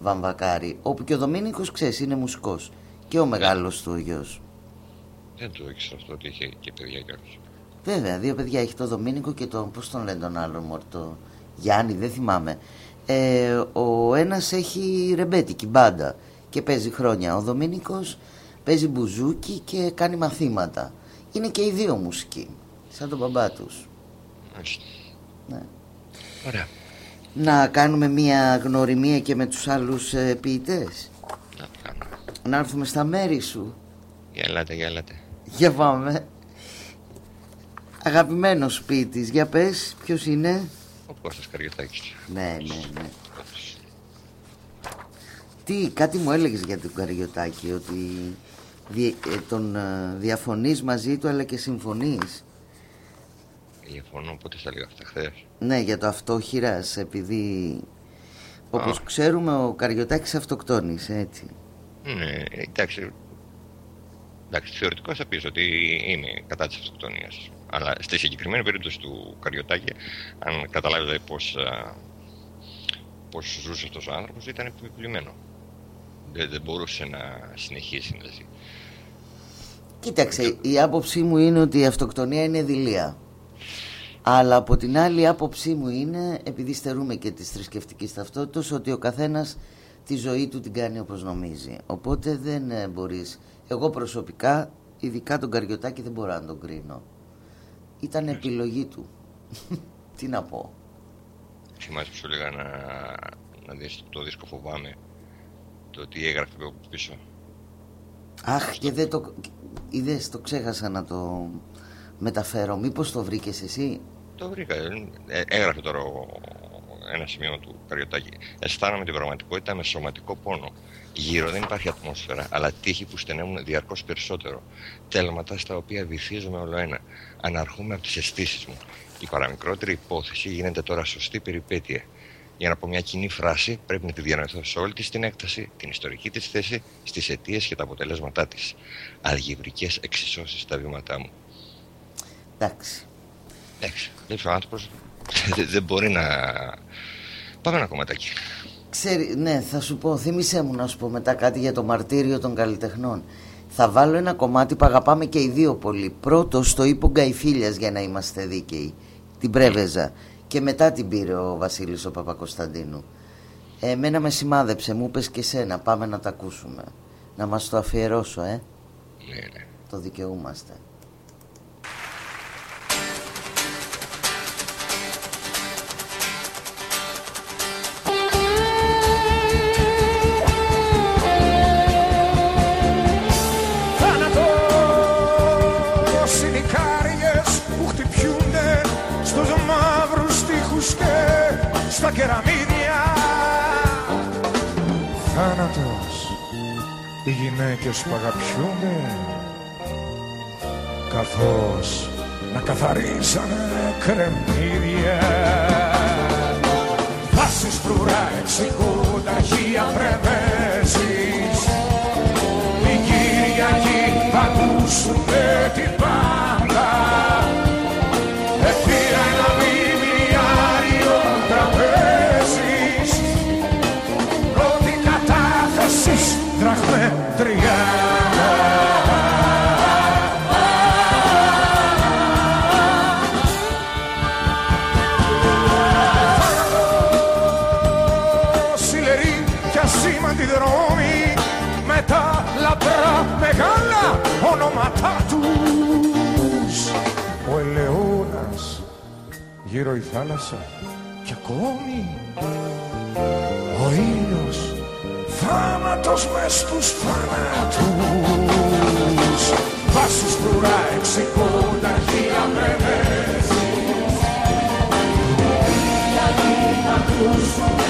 Βαμβακάρη, όπου και ο Δομήνικος ξέρεις είναι μουσικός και ο μεγάλος του ο γιος. Δεν το ήξερα αυτό ότι είχε και παιδιά κι Βέβαια, δύο παιδιά έχει το Δομήνικο και τον, πώς τον λένε τον άλλον μορτό, Γιάννη, δεν θυμάμαι. Ε, ο ένας έχει ρεμπέτικη μπάντα και παίζει χρόνια. Ο Δομήνικος παίζει μπουζούκι και κάνει μαθήματα. Είναι και οι δύο μουσικοί, σαν τον μπαμπά τους. Ναι. Ωραία να κάνουμε μια γνωριμία και με τους άλλους ε, ποιητές; Να κάνουμε. Να έρθουμε στα μέρη σου. Για ελάτε, για ελάτε. Για πάμε. Αγαπημένος ποιητής, για πες, ποιος είναι; Ο Κώστας Καριωτάκης. Ναι, ναι, ναι. Τι, κάτι μου έλεγες για τον Καριωτάκη, ότι δι, ε, τον ε, διαφωνείς μαζί του αλλά και συμφωνείς; Διαφωνώ, πότε στα λίγα αυτά χθες. Ναι, για το αυτόχειρας, επειδή όπως ξέρουμε ο Καριωτάκης αυτοκτόνησε, έτσι. Ναι, εντάξει. Εντάξει, θεωρητικά θα πεις ότι είναι κατά της αυτοκτονίας. Αλλά στη συγκεκριμένη περίπτωση του Καριωτάκη, αν καταλάβετε πώς, α, πώς ζούσε αυτός ο άνθρωπος, ήταν επιπλημένο. Δεν, δεν μπορούσε να συνεχίσει να ζει. Κοίταξε, η άποψή μου είναι ότι η αυτοκτονία είναι δειλία. Αλλά από την άλλη η άποψή μου είναι, επειδή στερούμε και της θρησκευτικής ταυτότητας, ότι ο καθένας τη ζωή του την κάνει όπως νομίζει. Οπότε δεν ε, μπορείς. Εγώ προσωπικά, ειδικά τον Καριωτάκη δεν μπορώ να τον κρίνω. Ήταν επιλογή του. [laughs] Τι να πω. Θυμάσαι που σου έλεγα να, να δεις το δίσκο φοβάμαι το τι έγραφε από πίσω. Αχ, και δεν το. Είδες, το ξέχασα να το μεταφέρω. Μήπως το βρήκες εσύ; Το βρήκα. Ε, έγραφε τώρα ο- ένα σημείο του Καριωτάκη. Αισθάνομαι την πραγματικότητα με σωματικό πόνο. Γύρω δεν υπάρχει ατμόσφαιρα, αλλά τείχη που στενεύουν διαρκώς περισσότερο. Τέλματα στα οποία βυθίζομαι όλο ένα. Αναρχούμε από τις αισθήσεις μου. Η παραμικρότερη υπόθεση γίνεται τώρα σωστή περιπέτεια. Για να πω μια κοινή φράση, πρέπει να τη διανοηθώ σε όλη της την έκταση, την ιστορική της θέση, στις αιτίες και τα αποτελέσματά της. Αλγευρικέ εξισώσεις στα βήματά μου. Εντάξει. Εντάξει, λέει ο άνθρωπος δεν μπορεί να. Πάμε ένα κομματάκι. Ξέρει, ναι, θα σου πω, θύμισέ μου να σου πω μετά κάτι για το μαρτύριο των καλλιτεχνών. Θα βάλω ένα κομμάτι που αγαπάμε και οι δύο πολύ. Πρώτο το είπε ο Γκαϊφίλιας για να είμαστε δίκαιοι. Την Πρέβεζα. Και μετά την πήρε ο Βασίλης ο Παπακοσταντίνου. Εμένα με σημάδεψε, μου είπες και σένα, πάμε να τα ακούσουμε. Να μας το αφιερώσω, ε. Ναι, ναι. Το δικαιούμαστε. Οι γυναίκες που αγαπιούνται καθώς να καθαρίζανε κρεμμύδια. Βάσεις φρουρά εξηγούν τα χεία πρεμέσεις γύρω η θάλασσα και ακόμη ο ήλιος θάνατος μες στους θάνατους. Βάσεις φρουρά εξηγούν τα αρχεία πρεμέσεις Πήρα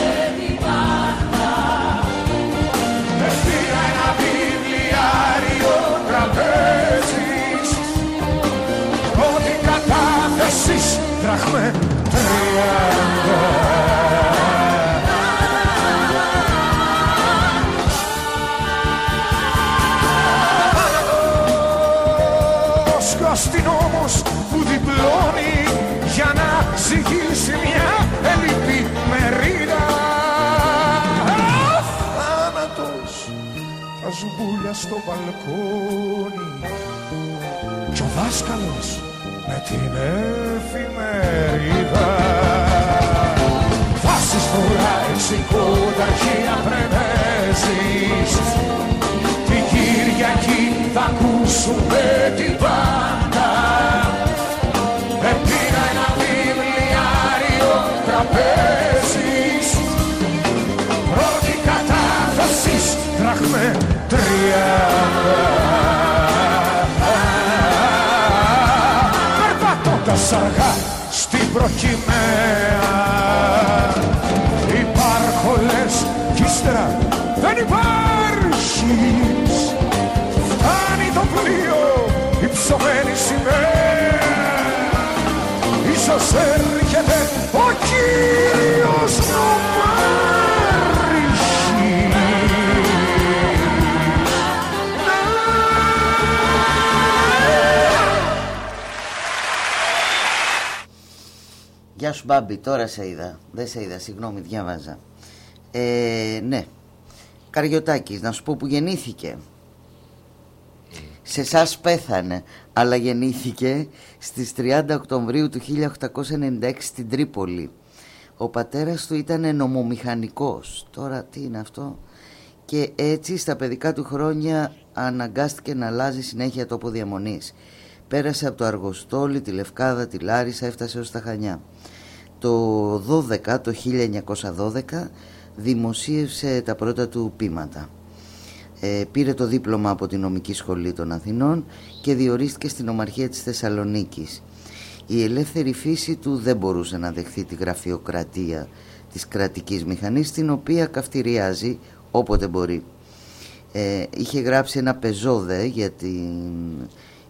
κατάθεσης δραχμέ. Τριάντα Ο αστυνόμος που διπλώνει για να ζυγίσει μια ελλειπή μερίδα. Θάνατος τα ζουμπούλια στο μπαλκόνι. Κι ο δάσκαλος με την εφημερίδα. Βάσεις φορά εξηγούν τα αρχεία πρεμέσεις την Κυριακή θα ακούσουμε την πάντα. Επήρα ένα βιβλιάριο τραπέζις Πρώτη κατάθεσης δραχμέ τριάντα Σαργά αργά στην προκυμαία. Υπάρχω λες κι ύστερα δεν υπάρχεις. Φτάνει το πλοίο η ψωμένη σημαία. Ίσως έρχεται ο Κύριος Νομάς Γεια σου Μπάμπη, τώρα σε είδα. Δεν σε είδα, συγγνώμη, διάβαζα. Ε, ναι. Καριωτάκης, να σου πω που γεννήθηκε. Σε εσάς πέθανε, αλλά γεννήθηκε στις 30 Οκτωβρίου του 1896 στην Τρίπολη. Ο πατέρας του ήταν νομομηχανικός. Τώρα τι είναι αυτό; Και έτσι στα παιδικά του χρόνια αναγκάστηκε να αλλάζει συνέχεια τόπο διαμονής. Πέρασε από το Αργοστόλι, τη Λευκάδα, τη Λάρισα, έφτασε ως τα Χανιά. Το 12, το 1912 δημοσίευσε τα πρώτα του πείματα. Ε, πήρε το δίπλωμα από την Νομική Σχολή των Αθηνών και διορίστηκε στην Ομαρχία της Θεσσαλονίκης. Η ελεύθερη φύση του δεν μπορούσε να δεχθεί τη γραφειοκρατία της κρατικής μηχανής την οποία καυτηριάζει όποτε μπορεί. Ε, είχε γράψει ένα πεζόδε για,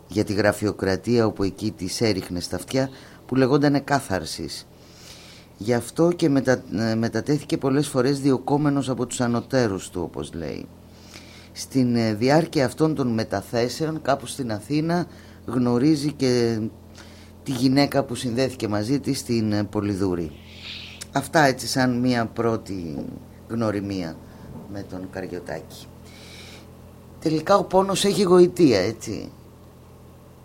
για τη γραφειοκρατία όπου εκεί της έριχνε στα αυτιά που λεγόταν κάθαρσης Γι' αυτό και μετα, ε, μετατέθηκε πολλές φορές διοκόμενος από τους ανωτέρους του όπως λέει. Στην ε, διάρκεια αυτών των μεταθέσεων κάπου στην Αθήνα γνωρίζει και τη γυναίκα που συνδέθηκε μαζί της στην ε, Πολυδούρη. Αυτά έτσι σαν μία πρώτη γνωριμία με τον Καριωτάκη. Τελικά ο πόνος έχει γοητεία έτσι.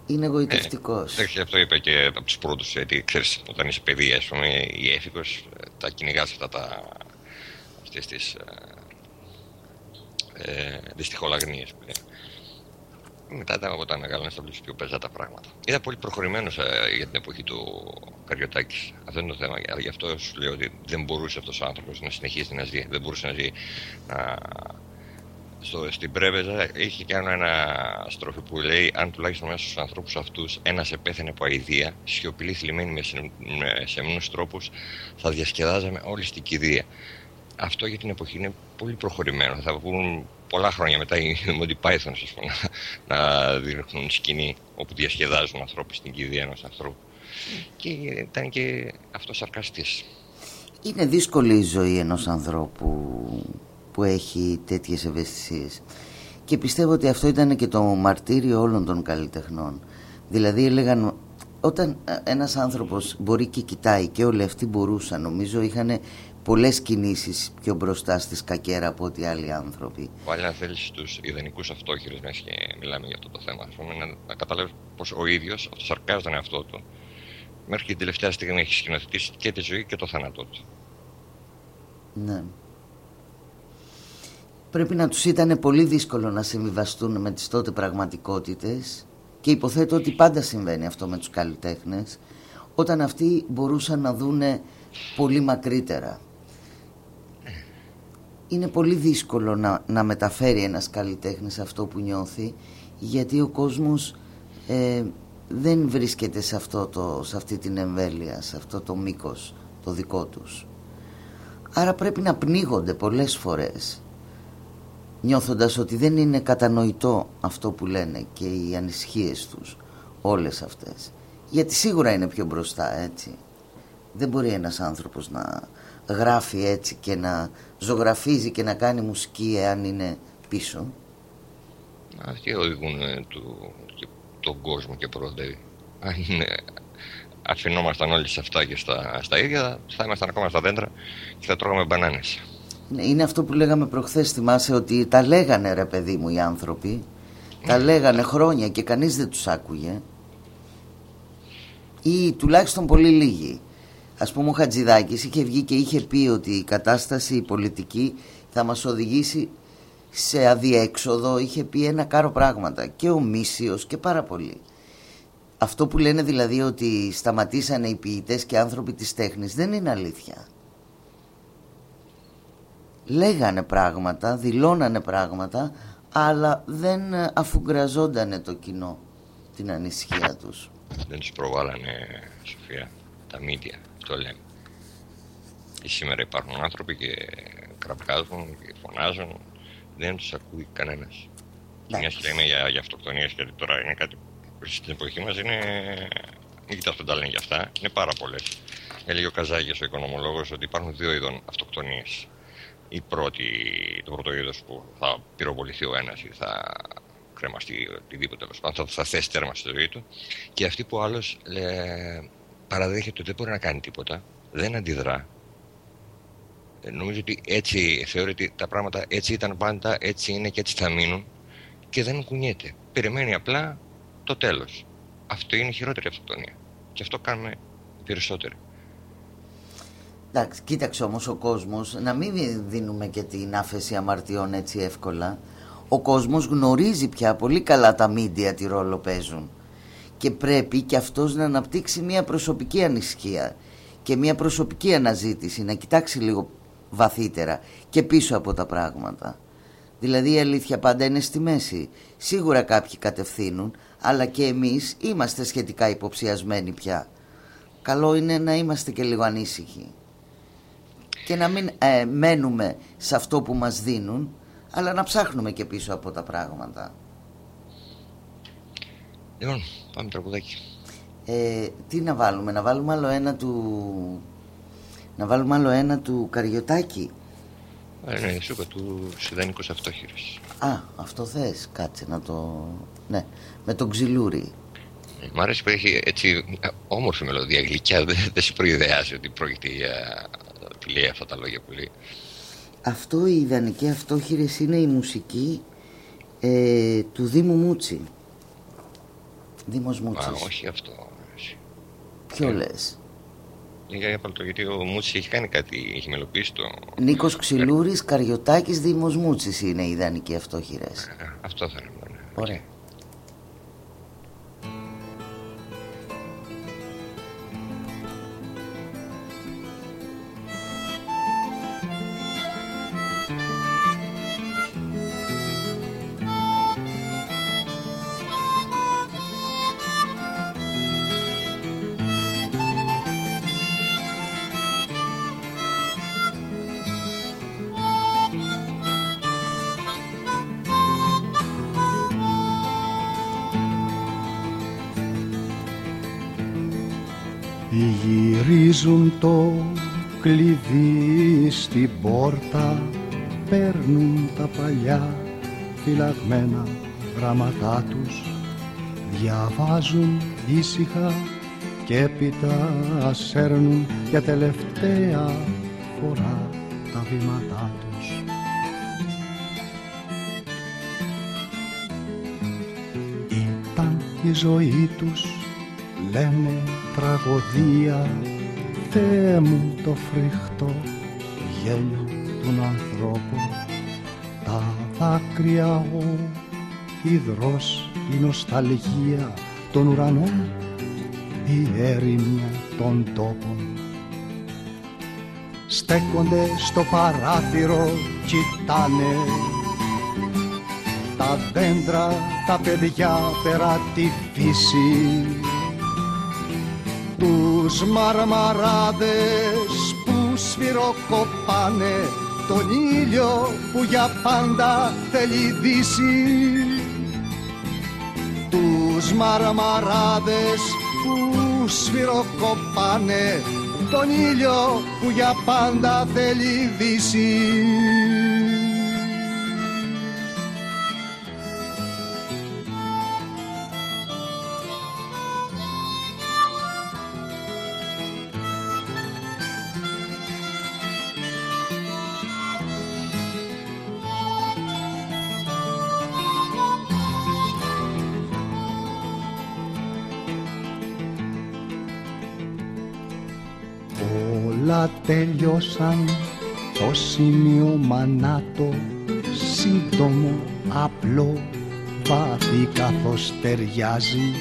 Είναι εγωιτευτικός. Ε, αυτό είπε και από τους πρώτους. Γιατί ξέρεις, όταν είσαι παιδί, ας πούμε, ή έφηβος, τα κυνηγάς αυτά τα. αυτές τις. Ε, δυστυχολαγνίες που Μετά όταν μεγάλωνα στα πιο παίζα τα πράγματα. Ήταν πολύ προχωρημένος ε, για την εποχή του Καριωτάκης. Αυτό είναι το θέμα. Γι' αυτό σου λέω ότι δεν μπορούσε αυτός ο άνθρωπος να συνεχίσει να ζει. Δεν μπορούσε να ζει να στο, στην Πρέβεζα είχε κάνει ένα στροφή που λέει αν τουλάχιστον μέσα στους ανθρώπους αυτούς ένας επέθαινε από αηδία, σιωπηλή θλιμμένη με σεμνούς τρόπους θα διασκεδάζαμε όλη στην κηδεία. Αυτό για την εποχή είναι πολύ προχωρημένο. Θα βγουν πολλά χρόνια μετά οι Monty Python να, [laughs] να δείχνουν σκηνή όπου διασκεδάζουν ανθρώπους στην κηδεία ενός ανθρώπου. Και ήταν και αυτός σαρκαστής. Είναι δύσκολη η ζωή ενός ανθρώπου που έχει τέτοιες ευαισθησίες. Και πιστεύω ότι αυτό ήταν και το μαρτύριο όλων των καλλιτεχνών. Δηλαδή έλεγαν όταν ένας άνθρωπος μπορεί και κοιτάει και όλοι αυτοί μπορούσαν νομίζω είχαν πολλές κινήσεις πιο μπροστά στη σκακέρα από ό,τι άλλοι άνθρωποι. Πάλι αν θέλεις τους ιδανικούς αυτόχειρους μέσα και μιλάμε για αυτό το θέμα πούμε, να, να καταλάβεις πως ο ίδιος αυτοσαρκάζει τον εαυτό του μέχρι και την τελευταία στιγμή έχει σκηνοθετήσει και τη ζωή και το θάνατό του. Ναι πρέπει να τους ήταν πολύ δύσκολο να συμβιβαστούν με τις τότε πραγματικότητες και υποθέτω ότι πάντα συμβαίνει αυτό με τους καλλιτέχνες όταν αυτοί μπορούσαν να δούνε πολύ μακρύτερα. Είναι πολύ δύσκολο να, να μεταφέρει ένας καλλιτέχνης αυτό που νιώθει γιατί ο κόσμος ε, δεν βρίσκεται σε, αυτό το, σε αυτή την εμβέλεια, σε αυτό το μήκος το δικό τους. Άρα πρέπει να πνίγονται πολλές φορές νιώθοντας ότι δεν είναι κατανοητό αυτό που λένε και οι ανησυχίες τους όλες αυτές. Γιατί σίγουρα είναι πιο μπροστά έτσι. Δεν μπορεί ένας άνθρωπος να γράφει έτσι και να ζωγραφίζει και να κάνει μουσική εάν είναι πίσω. Αυτοί οδηγούν ε, του, τον κόσμο και προοδεύει αν αφινόμασταν όλοι σε αυτά και στα, στα ίδια θα ήμασταν ακόμα στα δέντρα και θα τρώγαμε μπανάνες. ναι, είναι αυτό που λέγαμε προχθές, θυμάσαι ότι τα λέγανε ρε παιδί μου οι άνθρωποι. Τα λέγανε χρόνια και κανείς δεν τους άκουγε. Ή τουλάχιστον πολύ λίγοι. Ας πούμε ο Χατζηδάκης είχε βγει και είχε πει ότι η κατάσταση η πολιτική θα μας οδηγήσει σε αδιέξοδο. Είχε πει ένα κάρο πράγματα και ο Μίσιος και πάρα πολύ. Αυτό που λένε δηλαδή ότι σταματήσανε οι ποιητές και άνθρωποι της τέχνης δεν είναι αλήθεια λέγανε πράγματα, δηλώνανε πράγματα αλλά δεν αφουγκραζόντανε το κοινό την ανησυχία τους. Δεν τους προβάλλανε, Σοφία, τα μίδια, το λέμε. Και σήμερα υπάρχουν άνθρωποι και κραπκάζουν και φωνάζουν, δεν τους ακούει κανένας. Μιας και λέμε για, για αυτοκτονίες και τώρα είναι κάτι που στην εποχή μας είναι μην κοιτάξτε τα λένε για αυτά, είναι πάρα πολλές. Έλεγε ο Καζάκης, ο οικονομολόγος, ότι υπάρχουν δύο είδων αυτοκτονίες. Η πρώτη, το πρώτο είδος που θα πυροβοληθεί ο ένας ή θα κρεμαστεί οτιδήποτε τέλος πάντων, θα, θα θέσει τέρμα στη ζωή του. Και αυτή που άλλος παραδέχεται ότι δεν μπορεί να κάνει τίποτα, δεν αντιδρά. Ε, νομίζω ότι έτσι θεωρεί ότι τα πράγματα έτσι ήταν πάντα, έτσι είναι και έτσι θα μείνουν και δεν κουνιέται. Περιμένει απλά το τέλος. Αυτό είναι η χειρότερη αυτοκτονία. Και αυτό κάνουμε περισσότερο. Εντάξει, κοίταξε όμως ο κόσμος, να μην δίνουμε και την άφεση αμαρτιών έτσι εύκολα. Ο κόσμος γνωρίζει πια πολύ καλά τα μίντια τι ρόλο παίζουν. Και πρέπει και αυτός να αναπτύξει μια προσωπική ανησυχία και μια προσωπική αναζήτηση, να κοιτάξει λίγο βαθύτερα και πίσω από τα πράγματα. Δηλαδή η αλήθεια πάντα είναι στη μέση. Σίγουρα κάποιοι κατευθύνουν, αλλά και εμείς είμαστε σχετικά υποψιασμένοι πια. Καλό είναι να είμαστε και λίγο ανήσυχοι. Και να μην ε, μένουμε σε αυτό που μας δίνουν, αλλά να ψάχνουμε και πίσω από τα πράγματα. Λοιπόν, πάμε τραγουδάκι. Ε, τι να βάλουμε, να βάλουμε άλλο ένα του... Να βάλουμε άλλο ένα του Καριωτάκη. Ε, ναι, σου είπα του Σιδανικός Αυτόχειρος. Α, αυτό θες, κάτσε να το... Ναι, με τον Ξυλούρι. Ε, μ' αρέσει που έχει έτσι όμορφη μελωδία γλυκιά, δεν, δεν σε προειδεάζει ότι πρόκειται για... Τι λέει αυτά τα λόγια που λέει. Αυτό η ιδανική αυτόχειρες είναι η μουσική ε, του Δήμου Μούτσι. Δήμος Μούτσης. Α, όχι αυτό. Ποιο ε, λες; Για το γιατί ο Μούτσης έχει κάνει κάτι, έχει μελοποιήσει το... Νίκος Ξυλούρης, Καριωτάκης, Δήμος Μούτσης είναι οι ιδανικοί αυτόχειρες. Ε, αυτό θα είναι. Ωραία. Πόρτα Παίρνουν τα παλιά φυλαγμένα γράμματά τους Διαβάζουν ήσυχα και έπειτα σέρνουν για τελευταία φορά τα βήματά τους. Ήταν η ζωή τους λένε τραγωδία Θεέ μου το φρικτό γέλιο των ανθρώπων. Τα δάκρυα ο υδρός η νοσταλγία των ουρανών η έρημια των τόπων. Στέκονται στο παράθυρο κοιτάνε. Τα δέντρα, τα παιδιά πέρα τη φύση. Τους μαρμαράδες που σφυροκοπάνε τον ήλιο που για πάντα θέλει δύση. Τους μαρμαράδες που σφυροκοπάνε τον ήλιο που για πάντα θέλει δύση τελειώσαν. Το σημείο μανάτο σύντομο, απλό, βάθη καθώς ταιριάζει.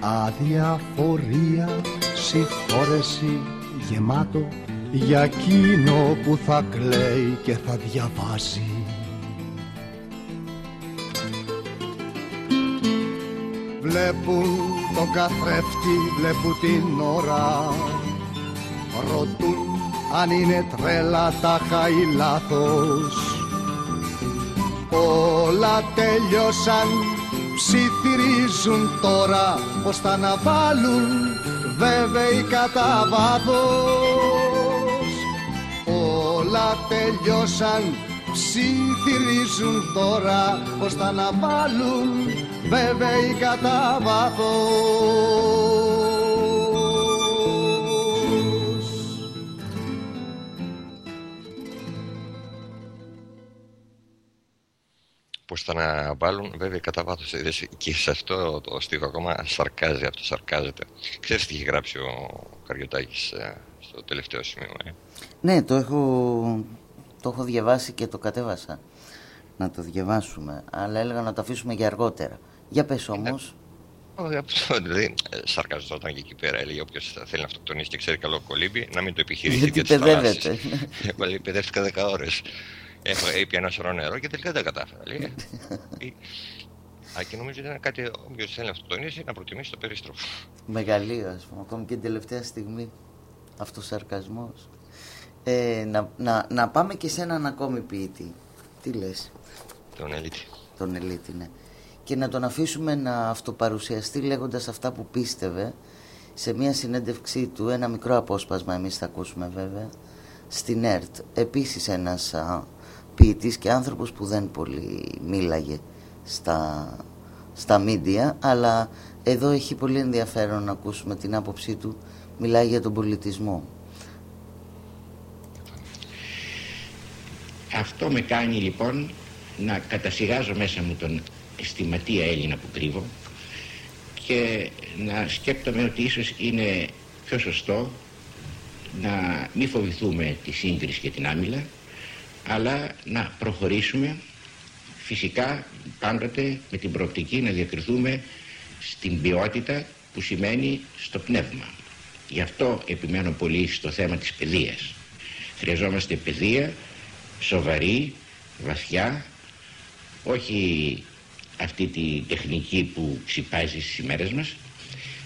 Αδιαφορία, συγχώρεση γεμάτο. Για εκείνο που θα κλαίει και θα διαβάζει. Βλέπουν τον καθρέφτη, βλέπουν την ώρα Ρωτούν αν είναι τρέλα τα ή λάθος. Όλα τέλειωσαν ψιθυρίζουν τώρα πως θα αναβάλουν βέβαιοι κατά βάθος όλα τελειώσαν ψιθυρίζουν τώρα πως θα αναβάλουν βέβαιοι κατά βάθος Πώς θα αναβάλουν, βέβαια κατά βάθος και σε αυτό το στίχο ακόμα σαρκάζει, αυτό σαρκάζεται. Ξέρεις τι έχει γράψει ο Καριωτάκης ε, στο τελευταίο σημείο, ε; Ναι, το έχω, το έχω διαβάσει και το κατέβασα να το διαβάσουμε, αλλά έλεγα να το αφήσουμε για αργότερα. Για πες όμως. Όχι, αυτό δηλαδή σαρκαζόταν και εκεί πέρα. Έλεγε όποιος θέλει να αυτοκτονήσει και ξέρει καλό κολύμπι, να μην το επιχειρήσει Γιατί για τις παιδεύεται. Εγώ παιδεύτηκα 10 ώρες. Έχω ήπια ένα σωρό νερό και τελικά δεν κατάφερα. Λέει. Ε, Α, και νομίζω ότι ήταν κάτι όποιος θέλει να αυτοκτονήσει να προτιμήσει το περίστροφο. Μεγαλείο, ας πούμε, ακόμη και την τελευταία στιγμή. Αυτοσαρκασμός. Ε, να, να, να πάμε και σε έναν ακόμη ποιητή. Τι λες; Τον Ελίτη. Τον Ελίτη, ναι. Και να τον αφήσουμε να αυτοπαρουσιαστεί λέγοντας αυτά που πίστευε σε μια συνέντευξή του, ένα μικρό απόσπασμα εμείς θα ακούσουμε βέβαια, στην ΕΡΤ. Επίσης ένας α, ποιητής και άνθρωπος που δεν πολύ μίλαγε στα, στα μίντια, αλλά εδώ έχει πολύ ενδιαφέρον να ακούσουμε την άποψή του, μιλάει για τον πολιτισμό. Αυτό με κάνει λοιπόν να κατασυγάζω μέσα μου τον αισθηματία Έλληνα που κρύβω και να σκέπτομαι ότι ίσως είναι πιο σωστό να μην φοβηθούμε τη σύγκριση και την άμυλα αλλά να προχωρήσουμε φυσικά πάντοτε με την προοπτική να διακριθούμε στην ποιότητα που σημαίνει στο πνεύμα. Γι' αυτό επιμένω πολύ στο θέμα της παιδείας. Χρειαζόμαστε παιδεία σοβαρή, βαθιά, όχι αυτή τη τεχνική που ξυπάζει στις ημέρες μας,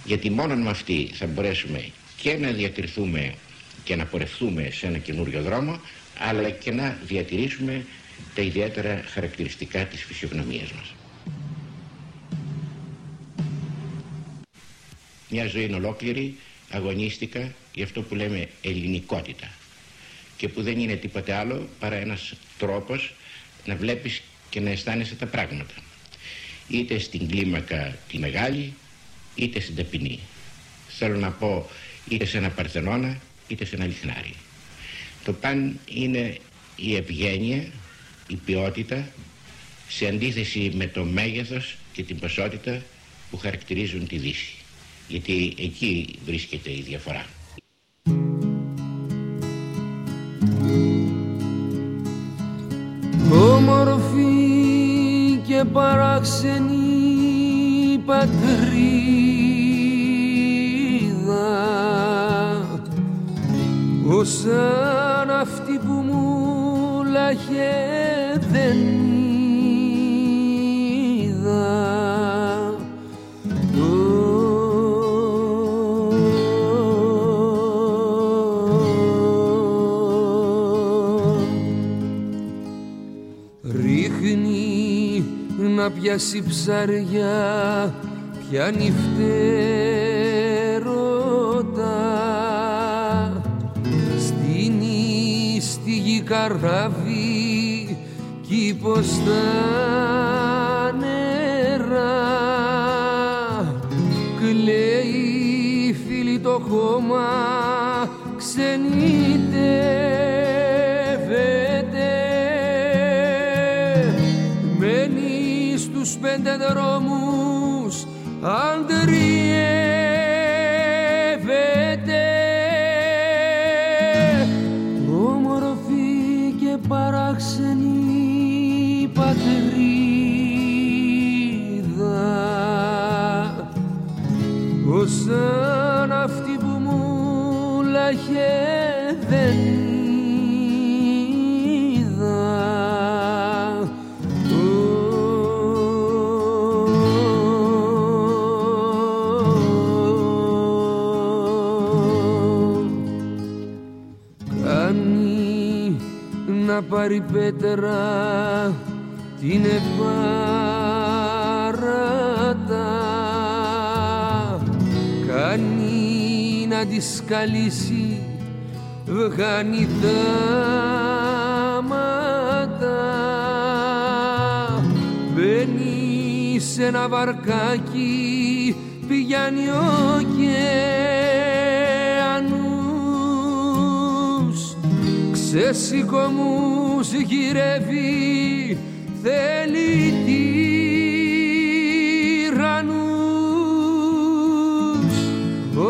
γιατί μόνο με αυτή θα μπορέσουμε και να διακριθούμε και να πορευθούμε σε ένα καινούριο δρόμο, αλλά και να διατηρήσουμε τα ιδιαίτερα χαρακτηριστικά της φυσιογνωμίας μας. Μια ζωή ολόκληρη αγωνίστηκα για αυτό που λέμε ελληνικότητα. Και που δεν είναι τίποτε άλλο παρά ένας τρόπος να βλέπεις και να αισθάνεσαι τα πράγματα. Είτε στην κλίμακα τη μεγάλη είτε στην ταπεινή. Θέλω να πω είτε σε ένα παρθενώνα είτε σε ένα λιχνάρι το παν είναι η ευγένεια η ποιότητα σε αντίθεση με το μέγεθος και την ποσότητα που χαρακτηρίζουν τη Δύση. Γιατί εκεί βρίσκεται η διαφορά. Όμορφη και παράξενη πατρίδα σαν αυτή που μου λάχε δεν είδα. Ρίχνει να πιάσει ψαριά πιάνει φτερότα στη γη καράβι κήπος στα νερά. Κλαίει φίλη το χώμα ξενιτεύεται. Μένει στους πέντε δρόμους αντριεύεται πάρει πέτρα την επάρατα κάνει να τη σκαλίσει βγάνει δάματα. Μπαίνει σε ένα βαρκάκι πηγαίνει ο και ξεσηκωμούς γυρεύει θέλει τυραννούς.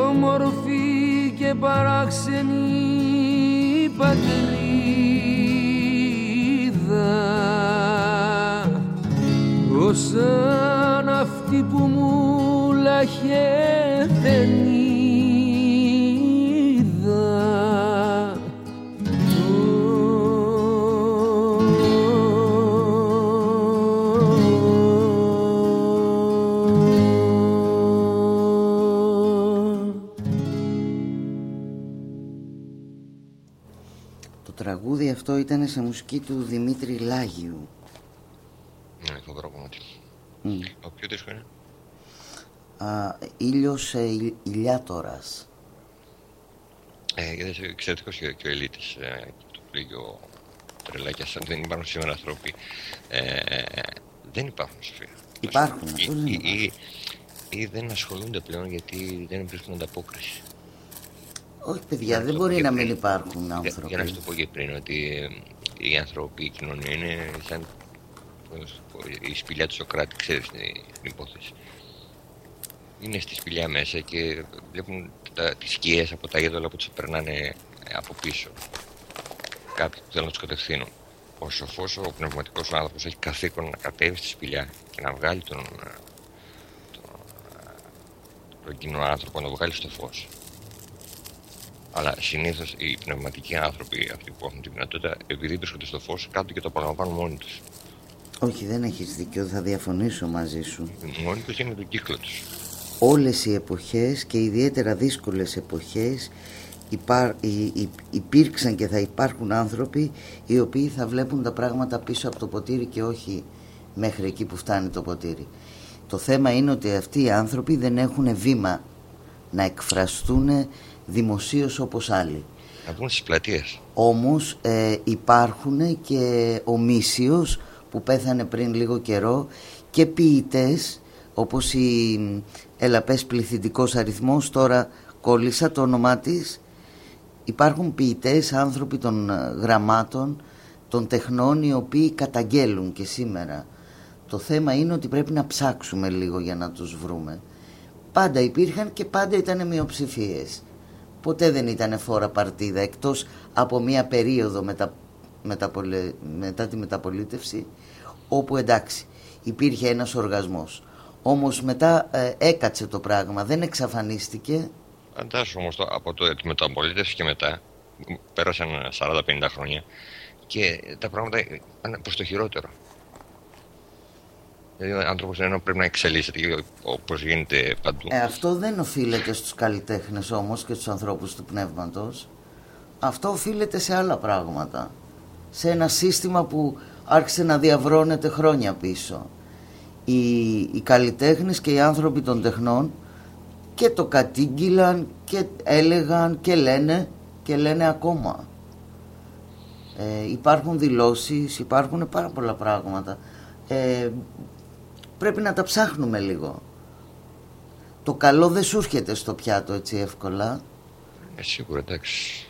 Όμορφη και παράξενη πατρίδα. Σαν αυτή που μου λαχε αυτό ήταν σε μουσική του Δημήτρη Λάγιου. Ναι, φοβερό κομμάτι. Μμ. Ο ποιο δίσκο είναι; Α, ήλιος ε, ηλ- ηλιάτορας. Ε, γιατί είναι εξαιρετικός και, και ο Ελίτης. Ε, το πλήγιο τρελάκιας. Σαν δεν υπάρχουν σήμερα άνθρωποι. Ε, δεν υπάρχουν, Σοφία. Υπάρχουν, Ή, πώς δεν ή, ή, ή δεν ασχολούνται πλέον γιατί δεν βρίσκουν ανταπόκριση. Όχι παιδιά, να δεν το μπορεί πω να και μην πριν. υπάρχουν Για, άνθρωποι. για να σου το πω και πριν, ότι ε, οι άνθρωποι, η κοινωνία είναι σαν πώς να σου το πω, η σπηλιά του Σοκράτη, ξέρεις την, την υπόθεση. Είναι στη σπηλιά μέσα και βλέπουν τα, τις σκιές από τα είδωλα που τους περνάνε ε, από πίσω. Κάποιοι που θέλουν να τους κατευθύνουν. Ο σοφός, ο πνευματικός ο άνθρωπος έχει καθήκον να κατέβει στη σπηλιά και να βγάλει τον, ε, τον, ε, τον κοινό άνθρωπο, να τον βγάλει στο φως. Αλλά συνήθως οι πνευματικοί άνθρωποι, αυτοί που έχουν τη δυνατότητα, επειδή βρίσκονται στο φως, κάτω και το απολαμβάνουν μόνοι τους. Όχι, δεν έχεις δίκιο, θα διαφωνήσω μαζί σου. Μόνοι τους είναι τον κύκλο τους. Όλες οι εποχές και ιδιαίτερα δύσκολες εποχές υπάρ, υ- υ- υπήρξαν και θα υπάρχουν άνθρωποι οι οποίοι θα βλέπουν τα πράγματα πίσω από το ποτήρι και όχι μέχρι εκεί που φτάνει το ποτήρι. Το θέμα είναι ότι αυτοί οι άνθρωποι δεν έχουν βήμα να εκφραστούν δημοσίως όπως άλλοι. Να βγουν στις πλατείες. Όμως ε, υπάρχουν και ο Μίσιος που πέθανε πριν λίγο καιρό και ποιητές όπως η Ελαπές Πληθυντικός Αριθμός τώρα κόλλησα το όνομά της υπάρχουν ποιητές, άνθρωποι των ε, γραμμάτων των τεχνών οι οποίοι καταγγέλουν και σήμερα το θέμα είναι ότι πρέπει να ψάξουμε λίγο για να τους βρούμε πάντα υπήρχαν και πάντα ήταν μειοψηφίες ποτέ δεν ήταν φόρα παρτίδα εκτός από μια περίοδο μετα, μεταπολε- μετά τη μεταπολίτευση όπου εντάξει υπήρχε ένας οργασμός όμως μετά ε, έκατσε το πράγμα δεν εξαφανίστηκε Φαντάσου όμως από το, τη μεταπολίτευση και μετά, μ, πέρασαν 40-50 χρόνια και τα πράγματα πάνε προς το χειρότερο. Δηλαδή ο άνθρωπος ενώ πρέπει να εξελίσσεται όπως γίνεται παντού. Ε, αυτό δεν οφείλεται στους καλλιτέχνες όμως και στους ανθρώπους του πνεύματος. Αυτό οφείλεται σε άλλα πράγματα. Σε ένα σύστημα που άρχισε να διαβρώνεται χρόνια πίσω. Οι, οι καλλιτέχνες και οι άνθρωποι των τεχνών και το κατήγγυλαν και έλεγαν και λένε και λένε ακόμα. Ε, υπάρχουν δηλώσεις, υπάρχουν πάρα πολλά πράγματα. Ε, πρέπει να τα ψάχνουμε λίγο. Το καλό δεν σου έρχεται στο πιάτο έτσι εύκολα. Ε, σίγουρα εντάξει.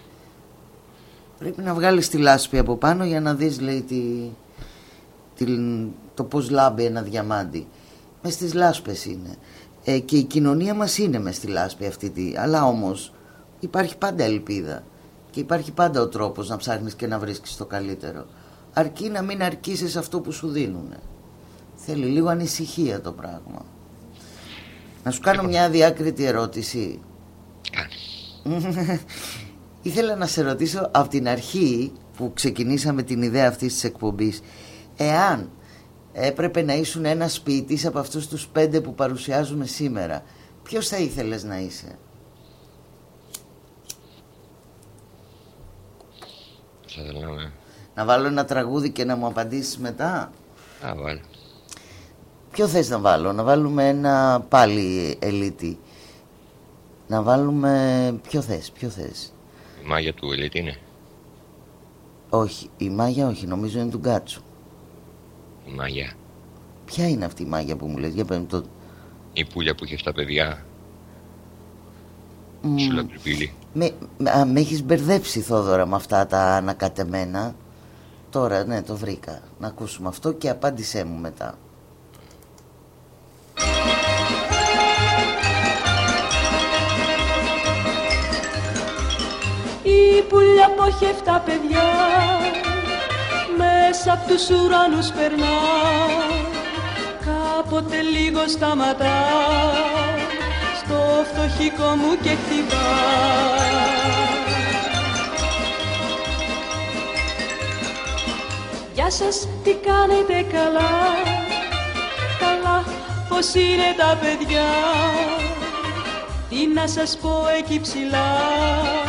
Πρέπει να βγάλεις τη λάσπη από πάνω για να δεις λέει τη, τη, το πώς λάμπει ένα διαμάντι. Μες στις λάσπες είναι. Ε, και η κοινωνία μας είναι μες στη λάσπη αυτή τη. Αλλά όμως υπάρχει πάντα ελπίδα. Και υπάρχει πάντα ο τρόπος να ψάχνεις και να βρίσκεις το καλύτερο. Αρκεί να μην αρκίσεις αυτό που σου δίνουν. Θέλει λίγο ανησυχία το πράγμα. Να σου κάνω μια διάκριτη ερώτηση. [laughs] Ήθελα να σε ρωτήσω από την αρχή που ξεκινήσαμε την ιδέα αυτής της εκπομπής εάν έπρεπε να ήσουν ένας ποιητής από αυτούς τους πέντε που παρουσιάζουμε σήμερα ποιος θα ήθελες να είσαι; Θα ήθελα να... να βάλω ένα τραγούδι και να μου απαντήσεις μετά; Α, βάλε. Ποιο θες να βάλω να βάλουμε ένα πάλι ελίτη Να βάλουμε. Ποιο θες, ποιο θες. Η μάγια του Ελίτ είναι. Όχι, η μάγια όχι, νομίζω είναι του Γκάτσου. Η μάγια. Ποια είναι αυτή η μάγια που μου λες, για πέμπει το... Η πουλια που είχε 7 παιδιά. Μμ, Σου λαμπρυπίλη. με, α, με έχεις μπερδέψει Θόδωρα με αυτά τα ανακατεμένα. Τώρα, ναι, το βρήκα. Να ακούσουμε αυτό και απάντησέ μου μετά. Η πουλιά που έχει εφτά παιδιά μέσα απ' τους ουρανούς περνά. Κάποτε λίγο σταματά στο φτωχικό μου και χτυπά. Γεια σας, τι κάνετε καλά; Καλά, πως είναι τα παιδιά; Τι να σας πω εκεί ψηλά. Τα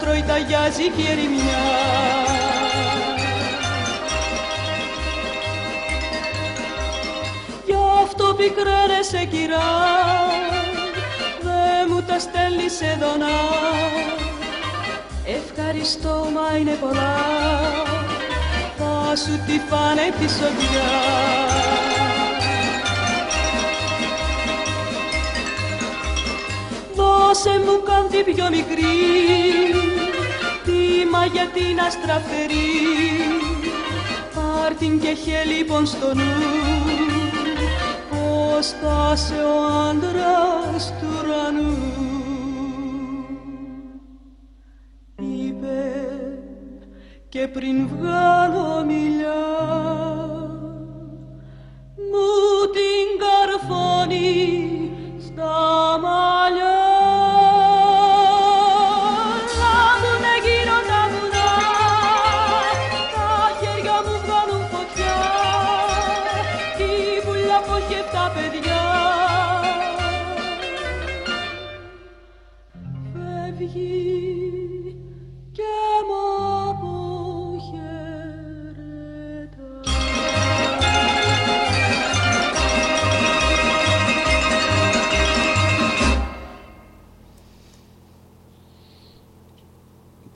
τρώει, τα γιάζει και ερημιά Γι' αυτό πικραίνεσαι κυρά Δε μου τα στέλνεις εδώ να. Ευχαριστώ, μα είναι πολλά Θα σου τη φάνε τη σοδιά Δώσε μου κάτι πιο μικρή Τη μαγιά την αστραφερή Πάρ' την και χε λοιπόν στο νου. Πως θα είσαι ο άντρας του ουρανού. Είπε και πριν βγάλω μιλιά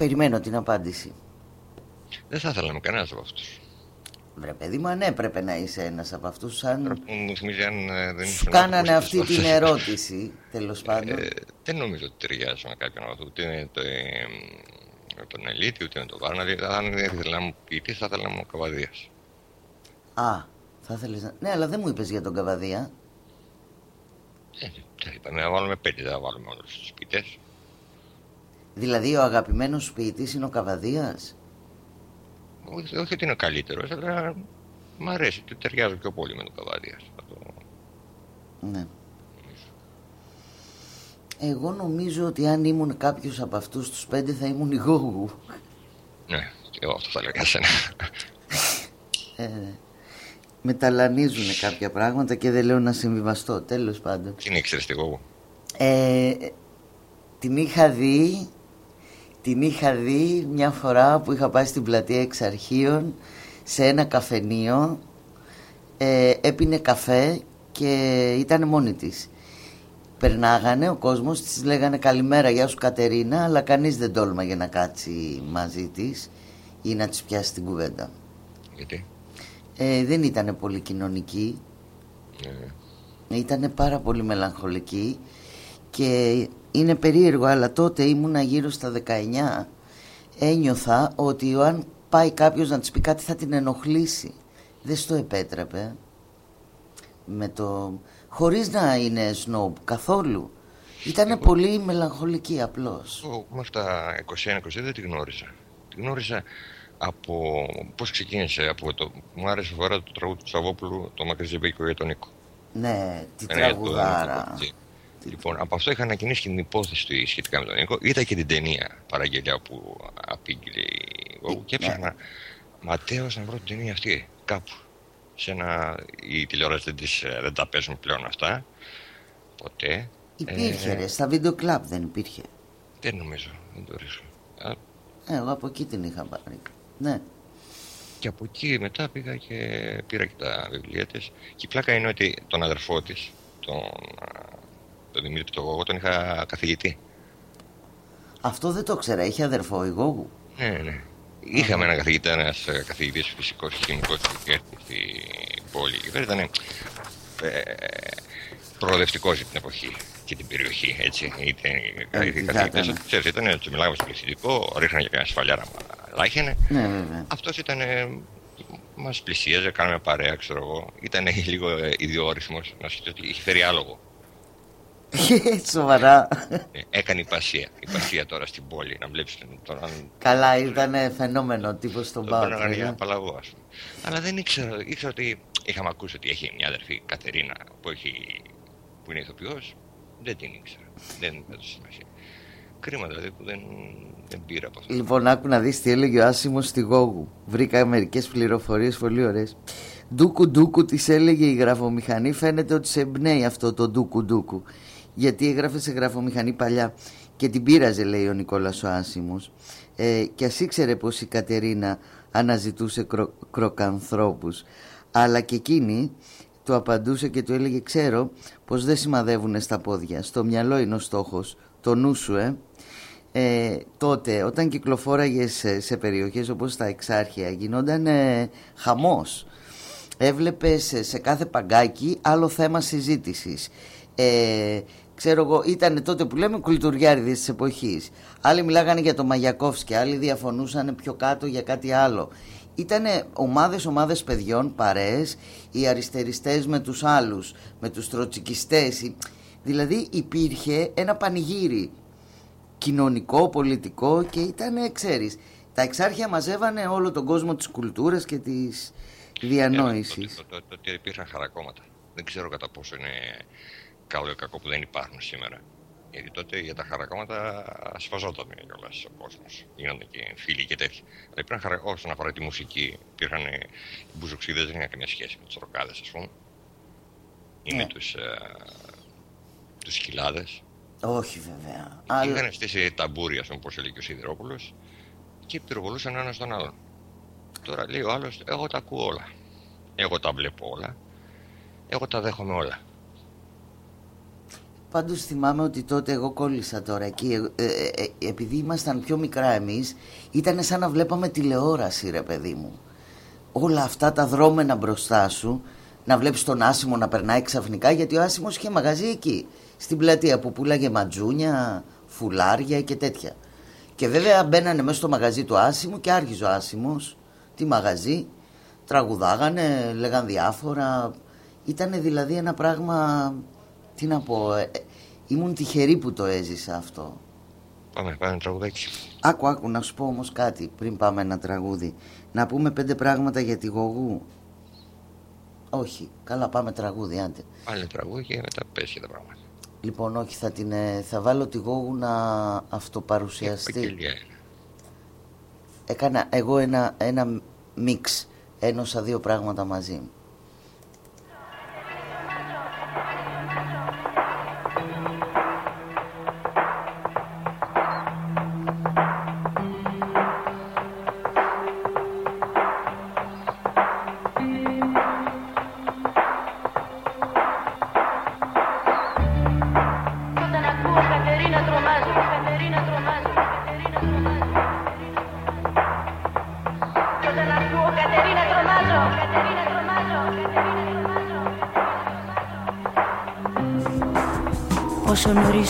Περιμένω την απάντηση. Δεν θα ήθελα με κανένας από αυτούς. Βρε παιδί μου, αν έπρεπε να είσαι ένας από αυτούς σαν... Μου θυμίζει αν ε, δεν Σου ήσουν κάνανε ακούσει αυτή τις την τόσες. ερώτηση, τέλος πάντων. Ε, δεν νομίζω ότι ταιριάζω με κάποιον από αυτούς. Ούτε με το, ε, με τον Ελίτη, ούτε με τον Βάρνα. Δηλαδή, αν δεν ήθελα να μου ποιητή, θα ήθελα να μου καβαδίας. Α, θα ήθελες να... Ναι, αλλά δεν μου είπες για τον Καβαδία. Τι είπαμε, να βάλουμε πέντε, δεν θα βάλουμε όλους τους ποιητέ. Δηλαδή ο αγαπημένος σου ποιητής είναι ο Καβαδίας; Όχι, όχι ότι είναι ο καλύτερος, αλλά μ' αρέσει, του ταιριάζω πιο πολύ με τον Καβαδίας. Ναι. Εγώ νομίζω ότι αν ήμουν κάποιος από αυτούς τους πέντε θα ήμουν η Γόγου. Ναι, και εγώ αυτό θα λέω για σένα. Ε, με ταλανίζουν κάποια πράγματα και δεν λέω να συμβιβαστώ, τέλος πάντων. Τι ήξερες εγώ. Ε, την είχα δει την είχα δει μια φορά που είχα πάει στην πλατεία εξ αρχείων σε ένα καφενείο ε, έπινε καφέ και ήταν μόνη της περνάγανε ο κόσμος της λέγανε καλημέρα γεια σου Κατερίνα αλλά κανείς δεν τόλμαγε να κάτσει μαζί της ή να της πιάσει την κουβέντα Γιατί; ε, δεν ήταν πολύ κοινωνική Ναι. ήταν πάρα πολύ μελαγχολική και είναι περίεργο αλλά τότε ήμουνα γύρω στα 19 ένιωθα ότι αν πάει κάποιος να της πει κάτι θα την ενοχλήσει. Δεν στο επέτρεπε. Με το... χωρίς να είναι σνόμπ καθόλου. Ήταν πολύ μελαγχολική απλώς. Εγώ μέχρι τα 21-22 δεν τη γνώριζα. Τη γνώριζα από πώς ξεκίνησε. Από το, μου άρεσε φορά το τραγούδι του Σαββόπουλου, το Μακριζεμπέκιο για τον Νίκο. ναι, τη Ένα για το- τραγουδάρα Λοιπόν, από αυτό είχα ανακοινήσει και την υπόθεση του σχετικά με τον Νίκο. Είδα και την ταινία παραγγελιά που απήγγειλε η Γόγου και έψαχνα ματέως να βρω την ταινία αυτή κάπου. Σε ένα. Οι τηλεόραση δεν, τις, ε, δεν τα παίζουν πλέον αυτά. Ποτέ. υπήρχε Ε, ρε, στα βίντεο κλαμπ δεν υπήρχε Δεν νομίζω, δεν το ρίσκω. Α, Ε, εγώ από εκεί την είχα πάρει ναι Και από εκεί μετά πήγα και πήρα και τα βιβλία της. Και η πλάκα είναι ότι τον αδερφό της, τον α, Το Δημήτρη το εγώ τον είχα καθηγητή. Αυτό δεν το ξέρα, είχε αδερφό η Γόγου. Ναι, ναι. Είχαμε έναν καθηγητή, ένας καθηγητής φυσικός και χημικός που είχε στην πόλη. Και ήταν ε, προοδευτικός για την εποχή και την περιοχή. Έτσι. Ήταν οι καθηγητέ, ξέρεις, ήταν έτσι, μιλάγαμε στο πληθυντικό, ρίχνανε και μια σφαλιάρα λάχαινε. Ναι, βέβαια. Αυτός ήταν. Μας πλησίαζε, κάναμε παρέα, ξέρω εγώ. Ήταν λίγο ε, ιδιόρυθμο, να σκεφτεί ότι είχε φέρει άλογο. Σοβαρά. Ε, έκανε υπασία. Υπασία τώρα στην πόλη, να βλέπεις τον. τον Καλά, ήταν φαινόμενο τύπος στον Πάο. Τον έκανε για παλαβό, ας πούμε. Αλλά δεν ήξερα, ήξερα ότι είχαμε ακούσει ότι έχει μια αδερφή Κατερίνα που, έχει, που είναι ηθοποιός. Δεν την ήξερα. Δεν έδωσε σημασία. Κρίμα δηλαδή που δεν, δεν πήρα από αυτό. Λοιπόν, άκου να δεις τι έλεγε ο Άσιμος στη Γόγου. Βρήκα μερικές πληροφορίες πολύ ωραίες. Ντούκου ντούκου της έλεγε η γραφομηχανή. Φαίνεται ότι σε εμπνέει αυτό το ντούκου ντούκου. Γιατί έγραφε σε γραφομηχανή παλιά και την πείραζε, λέει ο Νικόλας ο Άσιμο. Ε, και ας ήξερε πως η Κατερίνα αναζητούσε κρο, κροκανθρώπους. Αλλά και εκείνη του απαντούσε και του έλεγε ξέρω πως δεν σημαδεύουν στα πόδια. Στο μυαλό είναι ο στόχος. Το νου σου ε. ε τότε όταν κυκλοφόραγες σε, σε περιοχές όπως τα Εξάρχεια γινόταν ε, χαμός. Έβλεπες σε κάθε παγκάκι άλλο θέμα συζήτησης. Ε, ξέρω εγώ, ήταν τότε που λέμε κουλτουριάριδες της εποχής. Άλλοι μιλάγανε για το Μαγιακόφσκι, άλλοι διαφωνούσαν πιο κάτω για κάτι άλλο. Ήταν ομάδες ομάδες παιδιών, παρέες, οι αριστεριστές με τους άλλους, με τους τροτσικιστές. Δηλαδή υπήρχε ένα πανηγύρι κοινωνικό, πολιτικό και ήταν, ξέρεις, τα εξάρχεια μαζεύανε όλο τον κόσμο της κουλτούρας και της διανόησης. Ε, τότε, τότε υπήρχαν χαρακόμματα. Δεν ξέρω κατά πόσο είναι καλό ή κακό που δεν υπάρχουν σήμερα. Γιατί τότε για τα χαρακόμματα σφαζόταν κιόλας ο κόσμος. Γίνονταν και φίλοι και τέτοια. Αλλά υπήρχαν χαρακόμματα όσον αφορά τη μουσική. Υπήρχαν οι μπουζοξίδε, δεν είχαν καμία σχέση με του ροκάδες, ας πούμε. Ή με τους τους χιλάδε. Όχι βέβαια. Είχαν στήσει ταμπούρια, όπω έλεγε ο Σιδηρόπουλος, και πυροβολούσαν ένας τον άλλον. Τώρα λέει ο άλλος, εγώ τα ακούω όλα. Εγώ τα βλέπω όλα. Εγώ τα δέχομαι όλα. Πάντως θυμάμαι ότι τότε εγώ κόλλησα τώρα εκεί. Ε, ε, ε, επειδή ήμασταν πιο μικρά εμείς, ήταν σαν να βλέπαμε τηλεόραση, ρε παιδί μου. Όλα αυτά τα δρόμενα μπροστά σου, να βλέπεις τον Άσιμο να περνάει ξαφνικά, γιατί ο Άσιμο είχε μαγαζί εκεί. Στην πλατεία που πουλάγε ματζούνια, φουλάρια και τέτοια. Και βέβαια μπαίνανε μέσα στο μαγαζί του Άσιμου και άρχιζε ο Άσιμο τη μαγαζί. Τραγουδάγανε, λέγαν διάφορα. Ήταν δηλαδή ένα πράγμα τι να πω, ε, ε, ήμουν τυχερή που το έζησα αυτό. Πάμε, πάμε ένα τραγουδάκι. Άκου, άκου, να σου πω όμως κάτι πριν πάμε ένα τραγούδι. Να πούμε πέντε πράγματα για τη Γογού. Όχι, καλά πάμε τραγούδι, άντε. Πάλι τραγούδι και μετά πες για τα πράγματα. Λοιπόν, όχι, θα, την, ε, θα βάλω τη Γόγου να αυτοπαρουσιαστεί. Έκανα εγώ ένα, ένα μίξ, ένωσα δύο πράγματα μαζί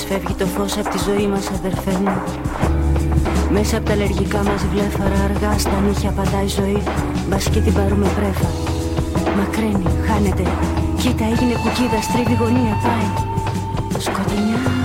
φεύγει το φως από τη ζωή μας αδερφέ μου. Μέσα από τα αλλεργικά μας βλέφαρα αργά στα νύχια πατάει η ζωή. Μπας και την πάρουμε πρέφα. Μακραίνει, χάνεται. Κοίτα έγινε κουκίδα, στρίβει γωνία, πάει. Σκοτεινιά Σκοτεινιά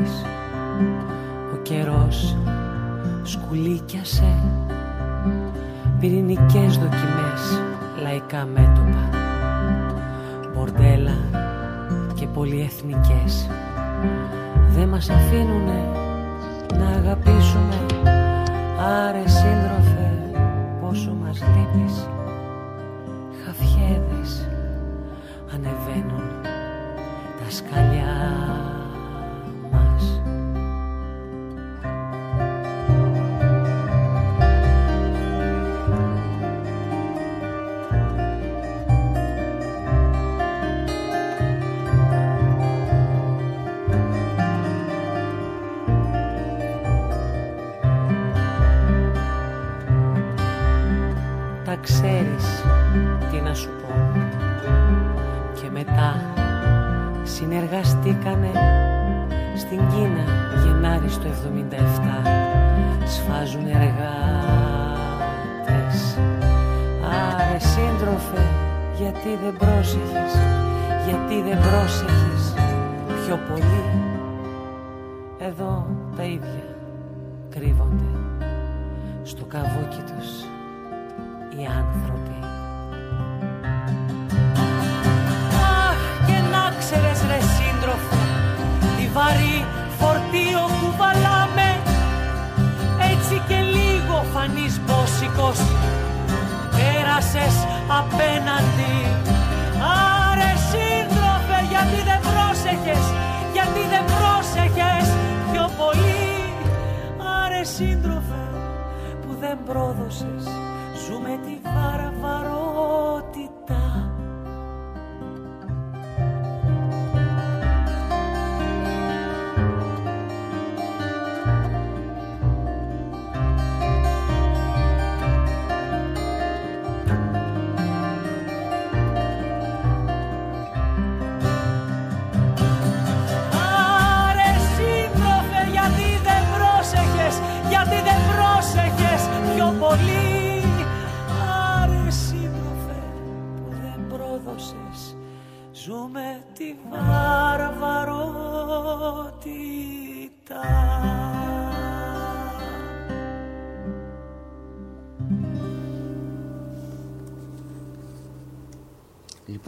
μας λείπεις Ο καιρός σκουλίκιασε Πυρηνικές δοκιμές, λαϊκά μέτωπα Μπορτέλα και πολυεθνικές. Δεν μας αφήνουνε να αγαπήσουμε Άρε σύντροφε πόσο μας λείπεις. Χαφιέδες ανεβαίνουν τα σκαλιά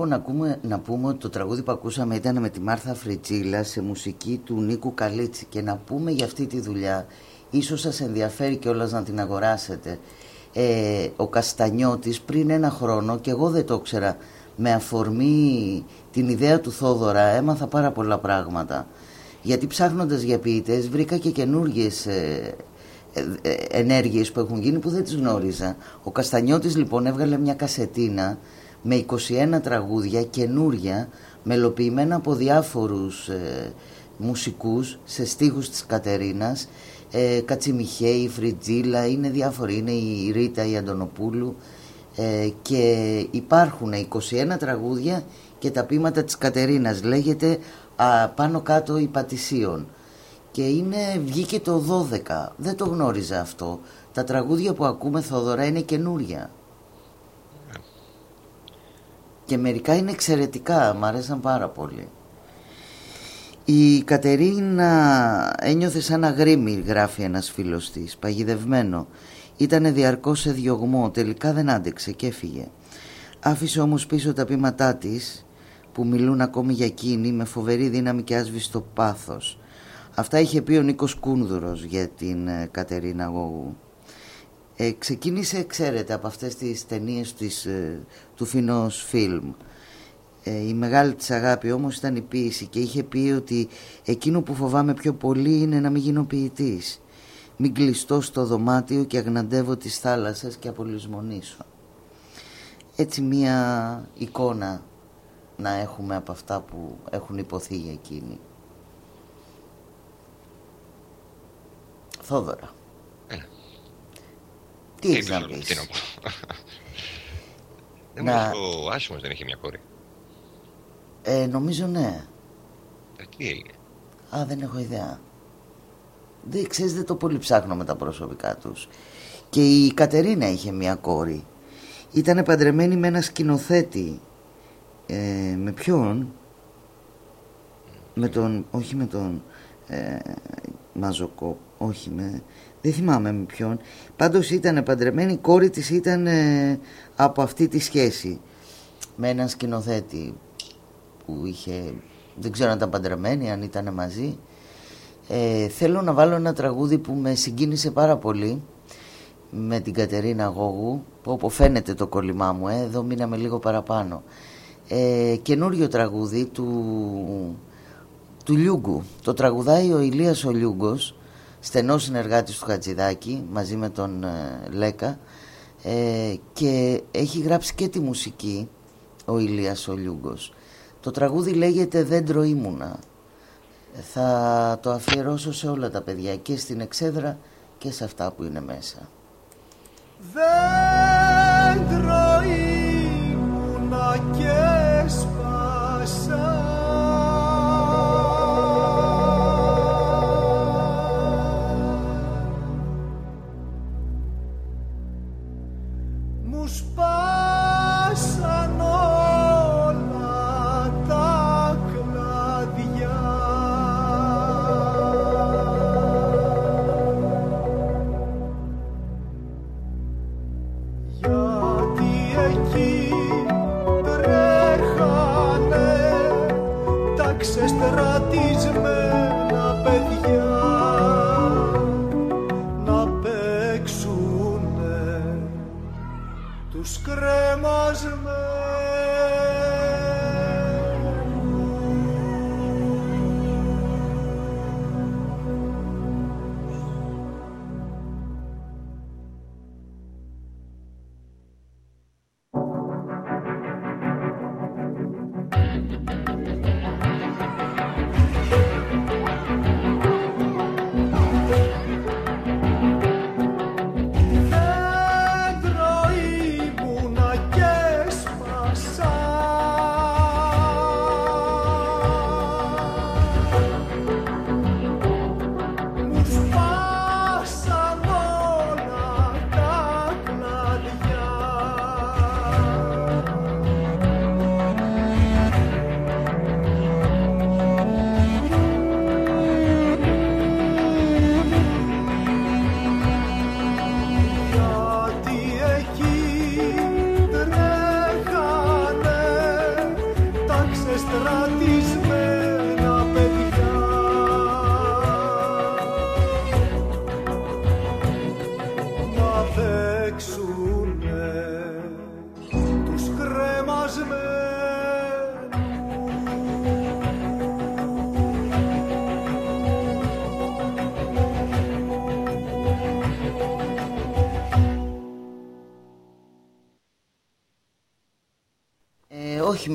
Λοιπόν, να, ακούμε, να πούμε ότι το τραγούδι που ακούσαμε ήταν με τη Μάρθα Φριτζίλα σε μουσική του Νίκου Καλίτσι και να πούμε για αυτή τη δουλειά, ίσως σας ενδιαφέρει κιόλας να την αγοράσετε. Ε, ο Καστανιώτης πριν ένα χρόνο, και εγώ δεν το ήξερα, με αφορμή την ιδέα του Θόδωρα έμαθα πάρα πολλά πράγματα. Γιατί ψάχνοντας για ποιητές βρήκα και καινούργιες ε, ε, ε, ενέργειες που έχουν γίνει που δεν τις γνώριζα. Ο Καστανιώτης λοιπόν έβγαλε μια κασετίνα με 21 τραγούδια καινούρια μελοποιημένα από διάφορους ε, μουσικούς σε στίχους της Κατερίνας. Ε, Κατσιμιχέη, η Φριτζίλα, είναι διάφοροι, είναι η Ρίτα η Αντωνοπούλου. Ε, και υπάρχουν 21 τραγούδια και τα ποίηματα της Κατερίνας. Λέγεται α, πάνω κάτω η Πατησίων και είναι, βγήκε το 12 δεν το γνώριζα αυτό. Τα τραγούδια που ακούμε Θοδωρά είναι καινούρια και μερικά είναι εξαιρετικά, μου αρέσαν πάρα πολύ. Η Κατερίνα ένιωθε σαν αγρίμη, γράφει ένας φίλος της, παγιδευμένο. Ήτανε διαρκώς σε διωγμό, τελικά δεν άντεξε και έφυγε. Άφησε όμως πίσω τα πείματά της, που μιλούν ακόμη για εκείνη, με φοβερή δύναμη και άσβηστο πάθος. Αυτά είχε πει ο Νίκος Κούνδουρος για την ε, Κατερίνα Γόγου. Ε, ξεκίνησε, ξέρετε, από αυτές τις ταινίες της, ε, του Φινός Φιλμ. Ε, η μεγάλη της αγάπη όμως ήταν η ποίηση και είχε πει ότι εκείνο που φοβάμαι πιο πολύ είναι να μην γίνω ποιητής. Μην κλειστώ στο δωμάτιο και αγναντεύω τις θάλασσες και απολυσμονήσω. Έτσι μία εικόνα να έχουμε από αυτά που έχουν υποθεί για εκείνη. Θόδωρα. Τι έχεις να πεις. Τι [laughs] να πω. Δεν Να- νομίζω ο Άσιμος δεν είχε μια κόρη. Ε, νομίζω ναι. Ε, τι έγινε; Α, δεν έχω ιδέα. Δεν ξέρεις, δεν το πολύ ψάχνω με τα προσωπικά τους. Και η Κατερίνα είχε μια κόρη. Ήταν παντρεμένη με ένα σκηνοθέτη Ε, με ποιον; Με τον, όχι με τον ε, Μαζοκό, όχι με, δεν θυμάμαι με ποιον. Πάντως ήταν παντρεμένη, η κόρη της ήταν ε, από αυτή τη σχέση με έναν σκηνοθέτη που είχε, δεν ξέρω αν ήταν παντρεμένη, αν ήταν μαζί. Ε, θέλω να βάλω ένα τραγούδι που με συγκίνησε πάρα πολύ με την Κατερίνα Γόγου όπου φαίνεται το κολλημά μου, ε, εδώ μείναμε λίγο παραπάνω. Ε, καινούριο τραγούδι του, του Λιούγκου. Το τραγουδάει ο Ηλίας ο Λιούγκος, στενός συνεργάτης του Χατζηδάκη μαζί με τον ε, Λέκα ε, και έχει γράψει και τη μουσική ο Ηλίας ο Λιούγκος. Το τραγούδι λέγεται «Δέντρο ήμουνα». Θα το αφιερώσω σε όλα τα παιδιά και στην εξέδρα και σε αυτά που είναι μέσα. Δέντρο ήμουνα και σπάσα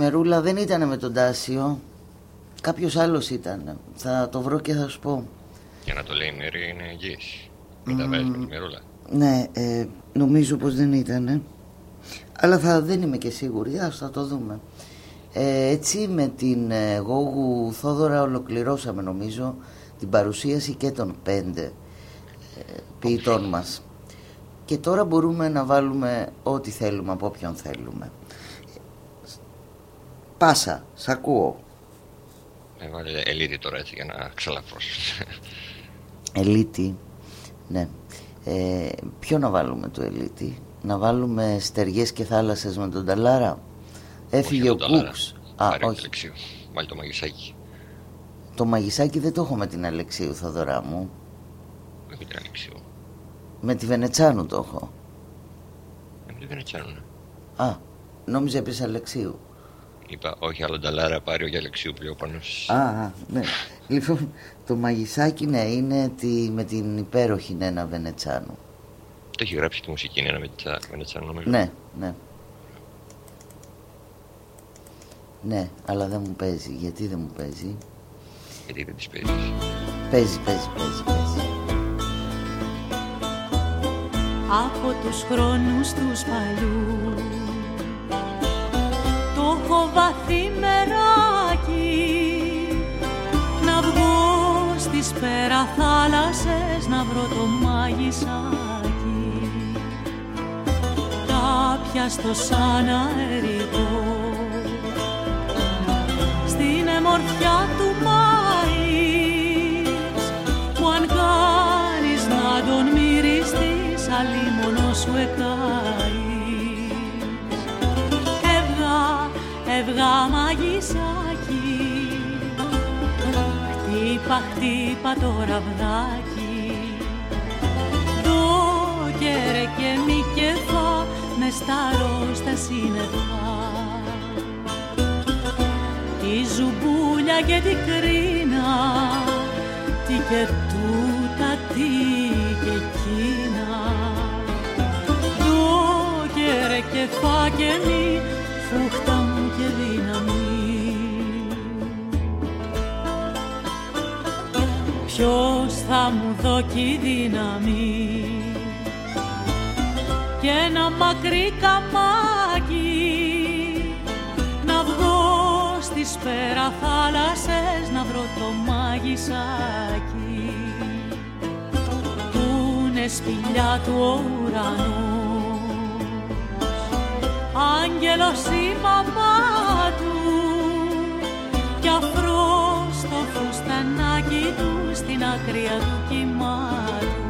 Μερούλα, δεν ήταν με τον Τάσιο. Κάποιος άλλος ήταν. Θα το βρω και θα σου πω. Για να το λέει η Μέρη είναι υγιής. Μην τα βάζεις με τη μερούλα. Ναι, ε, νομίζω πως δεν ήταν. Αλλά θα, δεν είμαι και σίγουρη, ας θα το δούμε. Ε, έτσι με την ε, Γόγου Θόδωρα ολοκληρώσαμε νομίζω την παρουσίαση και των πέντε ε, ποιητών μας. Και τώρα μπορούμε να βάλουμε ό,τι θέλουμε από όποιον θέλουμε. Πάσα, σ' ακούω. Ε, βάλε ελίτη τώρα έτσι για να ξαλαφρώσεις. Ελίτη, ναι. Ε, ποιο να βάλουμε το Ελίτη, να βάλουμε στεριές και θάλασσες με τον Ταλάρα; Έφυγε ο τον Ταλάρα. Κούξ. Α, Πάρε το όχι. Αλεξίου. Βάλει το μαγισάκι. Το μαγισάκι δεν το έχω με την Αλεξίου Θοδωρά μου. Με την Αλεξίου. Με τη Βενετσάνου το έχω. Ε, με την Βενετσάνου. Α, νόμιζα επίσης Αλεξίου. Είπα όχι άλλο νταλάρα πάρει ο για Αλεξίου πλέον Α, α, ναι. λοιπόν, το μαγισάκι ναι, είναι τη, με την υπέροχη Νένα Βενετσάνου. Το έχει γράψει τη μουσική είναι ένα με την Βενετσάνου νομίζω. Ναι, ναι. Ναι, αλλά δεν μου παίζει. Γιατί δεν μου παίζει; Γιατί δεν τις παίζεις. Παίζει, παίζει, παίζει, παίζει. από τους χρόνους τους παλιούς το έχω βαθύ μεράκι. Να βγω στις πέρα θάλασσες να βρω το μάγισσάκι τα πιαστο σαν αερικό. Μορφιά του μάης που αν κάνεις να τον μυριστείς αλίμονο σου εκάεις έβγα μαγισάκι χτύπα, χτύπα το ραβδάκι. Το κέρε και μη κεφά με σταρό στα σύννεφα τη ζουμπούλια και την κρίνα τι και τούτα, τι και εκείνα το κέρε και φά και μη φούχτα Ποιος θα μου δώσει δύναμη. Και ένα μακρύ καμάκι να βγω στις πέρα θάλασσες να βρω το μάγισσάκι. Που είναι σπηλιά του ουρανού. Άγγελος η μαμά του κι αφρός το φουστανάκι του στην άκρια του. Κοιμάτου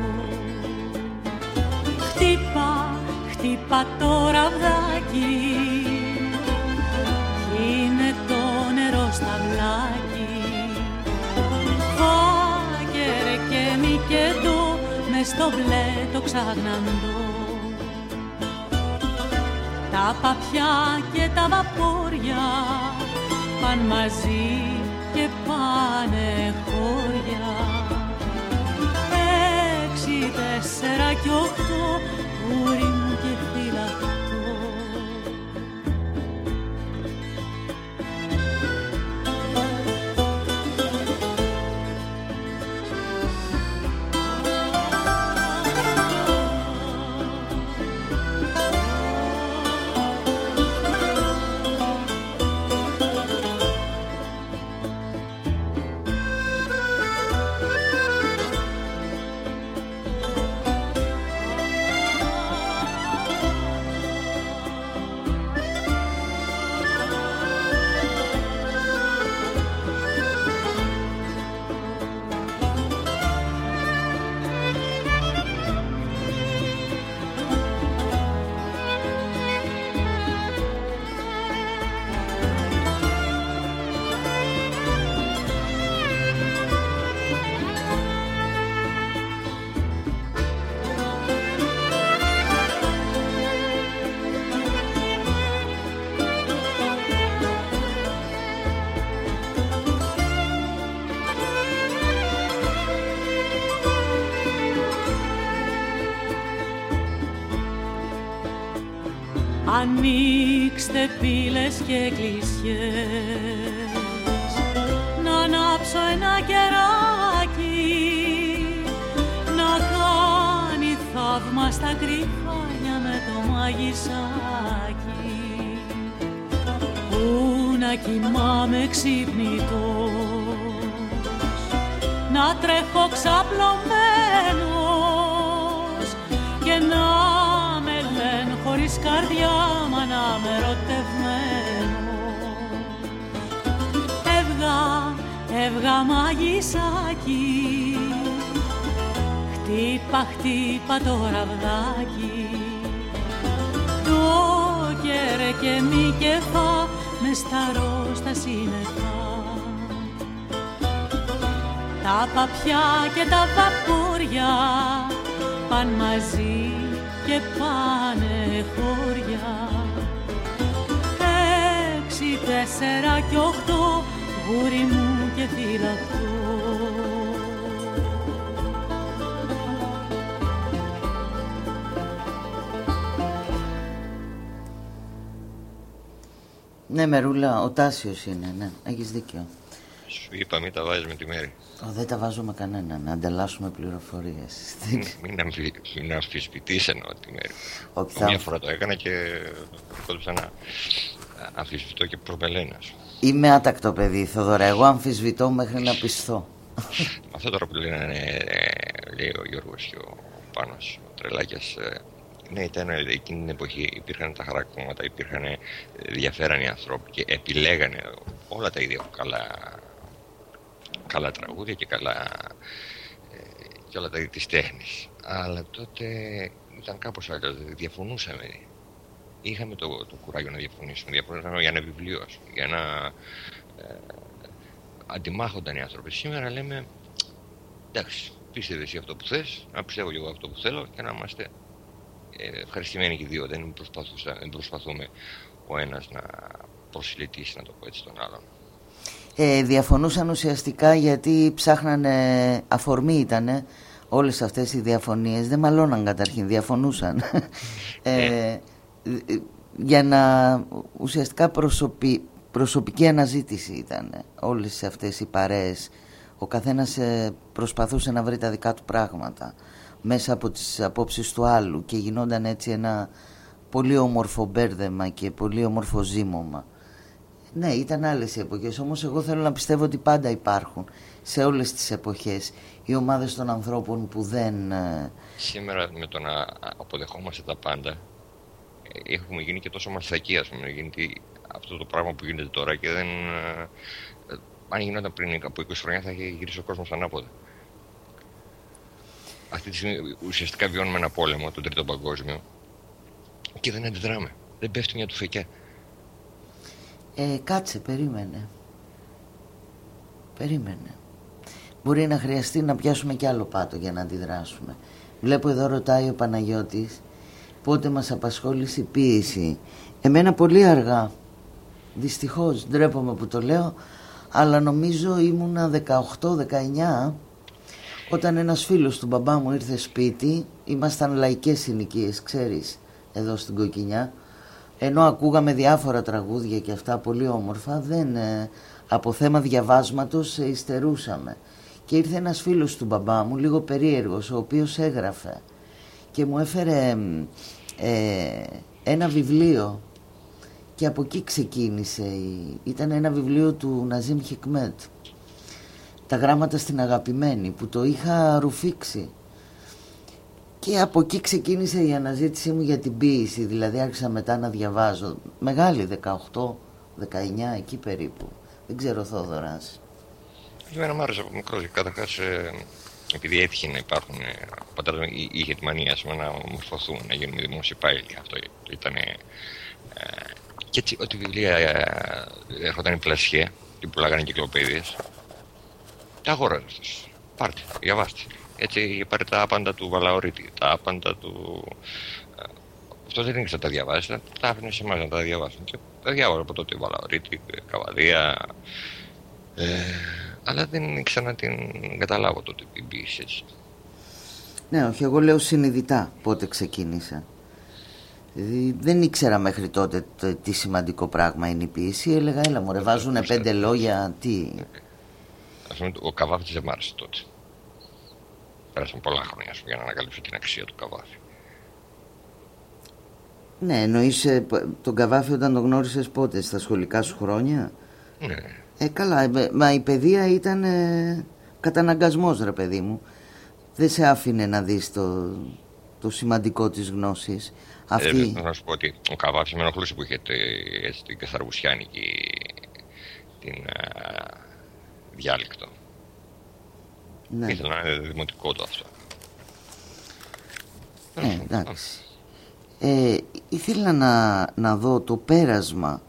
χτύπα, χτύπα το ραβδάκι. Είναι το νερό στα βλάκι. Φάγερε και μη και το μες στο μπλε το ξαγναντό. Τα παπιά και τα βαπόρια παν μαζί και πάνε χώρια Έξι, τέσσερα κι οχτώ πύλες και εκκλησιές. Να ανάψω ένα κεράκι Να κάνει θαύμα στα κρυφάνια με το μαγισάκι Πού να κοιμάμαι ξυπνητός Να τρέχω ξαπλωμένος Και να με λένε χωρίς καρδιά μα να με ερωτευμένο έβγα μαγισάκι Χτύπα, χτύπα το ραβδάκι. Το κέρε και μη κεφά μες σταρό στα σύννεφα Τα παπιά και τα βαπόρια παν μαζί και πάνε χώρια. Έξι, τέσσερα και οχτώ γούρι μου και φυλαχτό Ναι, Μερούλα, ο Τάσιος είναι, ναι, έχεις δίκιο. Σου είπα μην τα βάζεις με τη μέρη. Ω, δεν τα βάζω με κανέναν, να ανταλλάσσουμε πληροφορίες. Μην, μην, αμφι, μην αμφισβητείς εννοώ τη μέρη. Όχι, θα- Μια φορά το έκανα και κόντουσα να αμφισβητώ και προμελένας. Είμαι άτακτο παιδί, Θοδωρά, εγώ αμφισβητώ μέχρι να πιστώ. Αυτό τώρα που λένε, ε, λέει ο Γιώργος και ο Πάνος, ο Τρελάκιας, ε, Ναι, ήταν εκείνη την εποχή. Υπήρχαν τα χαρακτηρώματα, υπήρχαν ε, ενδιαφέραν οι άνθρωποι και επιλέγανε όλα τα ίδια καλά, καλά τραγούδια και καλά ε, και όλα τα ίδια της τέχνης. Αλλά τότε ήταν κάπως αλλιώς, δηλαδή διαφωνούσαμε. Είχαμε το, το κουράγιο να διαφωνήσουμε, διαφωνούσαμε για ένα βιβλίο, για ένα... Ε, αντιμάχονταν οι άνθρωποι. Σήμερα λέμε, εντάξει, πίστευε εσύ αυτό που θες, να πιστεύω και εγώ αυτό που θέλω και να είμαστε ε, ευχαριστημένοι και οι δύο. Δεν, δεν προσπαθούμε ο ένας να προσιλητήσει, να το πω έτσι, τον άλλον. Ε, διαφωνούσαν ουσιαστικά γιατί ψάχνανε, αφορμή ήτανε, όλες αυτές οι διαφωνίες, δεν μαλώναν καταρχήν, διαφωνούσαν. ε, ναι. Για να ουσιαστικά προσωπι, προσωπική αναζήτηση ήταν όλες αυτές οι παρέες. Ο καθένας ε, προσπαθούσε να βρει τα δικά του πράγματα μέσα από τις απόψεις του άλλου και γινόταν έτσι ένα πολύ όμορφο μπέρδεμα και πολύ όμορφο ζήμωμα. Ναι, ήταν άλλες οι εποχές, όμως εγώ θέλω να πιστεύω ότι πάντα υπάρχουν σε όλες τις εποχές οι ομάδες των ανθρώπων που δεν... Ε, Σήμερα με το να αποδεχόμαστε τα πάντα ε, έχουμε γίνει και τόσο μαθησακοί, ας πούμε, γίνεται αυτό το πράγμα που γίνεται τώρα και δεν... Ε, αν γινόταν πριν από 20 χρόνια θα είχε γυρίσει ο κόσμος ανάποδα. Αυτή τη στιγμή ουσιαστικά βιώνουμε ένα πόλεμο, τον Τρίτο Παγκόσμιο, και δεν αντιδράμε. Δεν πέφτει μια τουφεκιά. Ε, κάτσε, περίμενε. Περίμενε. Μπορεί να χρειαστεί να πιάσουμε κι άλλο πάτο για να αντιδράσουμε. Βλέπω εδώ ρωτάει ο Παναγιώτης πότε μας απασχόλησε η ποίηση. Εμένα πολύ αργά. Δυστυχώς, ντρέπομαι που το λέω, αλλά νομίζω ήμουνα 18-19 όταν ένας φίλος του μπαμπά μου ήρθε σπίτι, ήμασταν λαϊκές συνοικίες, ξέρεις, εδώ στην Κοκκινιά, ενώ ακούγαμε διάφορα τραγούδια και αυτά πολύ όμορφα, δεν, ε, από θέμα διαβάσματος ε, υστερούσαμε. Και ήρθε ένας φίλος του μπαμπά μου, λίγο περίεργος, ο οποίος έγραφε και μου έφερε ε, ένα βιβλίο. Και από εκεί ξεκίνησε. Ήταν ένα βιβλίο του Ναζίμ Χικμέτ. Τα γράμματα στην αγαπημένη που το είχα ρουφήξει. Και από εκεί ξεκίνησε η αναζήτησή μου για την ποίηση δηλαδή άρχισα μετά να διαβάζω. Μεγάλη 18, 19 εκεί περίπου. Δεν ξέρω Θόδωρας. Εμένα μου άρεσε από μικρό καταρχάς ε, επειδή έτυχε να υπάρχουν ε, ο πατέρας μου είχε τη μανία να μορφωθούν να γίνουμε δημόσιοι πάλι αυτό ήταν ε, και έτσι ό,τι βιβλία ε, έρχονταν η πλασιέ και πουλάγανε κυκλοπαίδειες τα αγόραζε αυτός. Πάρτε, διαβάστε. Έτσι πάρε τα άπαντα του Βαλαωρίτη, τα άπαντα του... Ε, αυτός δεν ήξερα να τα διαβάσει, τα άφηνε σε εμάς να τα διαβάσουν. Και τα διάβαζα από τότε Βαλαωρίτη, Καβαδία... Ε, αλλά δεν ήξερα να την καταλάβω τότε την ποιήση έτσι. Ναι, όχι, εγώ λέω συνειδητά πότε ξεκίνησα. Δηλαδή, δεν ήξερα μέχρι τότε τι σημαντικό πράγμα είναι η ποιήση. Έλεγα, έλα μου, βάζουνε πέντε λόγια, τι πούμε, ο Καβάφη δεν μ' άρεσε τότε. Πέρασαν πολλά χρόνια για να ανακαλύψω την αξία του Καβάφη. Ναι, εννοείς ε, τον Καβάφη όταν τον γνώρισες πότε, στα σχολικά σου χρόνια. Ναι. Ε, καλά, ε, μα η παιδεία ήταν ε, καταναγκασμός ρε παιδί μου. Δεν σε άφηνε να δεις το, το σημαντικό της γνώσης. Αυτή... Ε, να σου πω ότι ο Καβάφης με ενοχλούσε που είχε την Κεθαρβουσιάνικη την, διάλεκτο. Ναι. Ήθελα να είναι δημοτικό το αυτό. Ναι, εντάξει. Ε, ήθελα να, να δω το πέρασμα.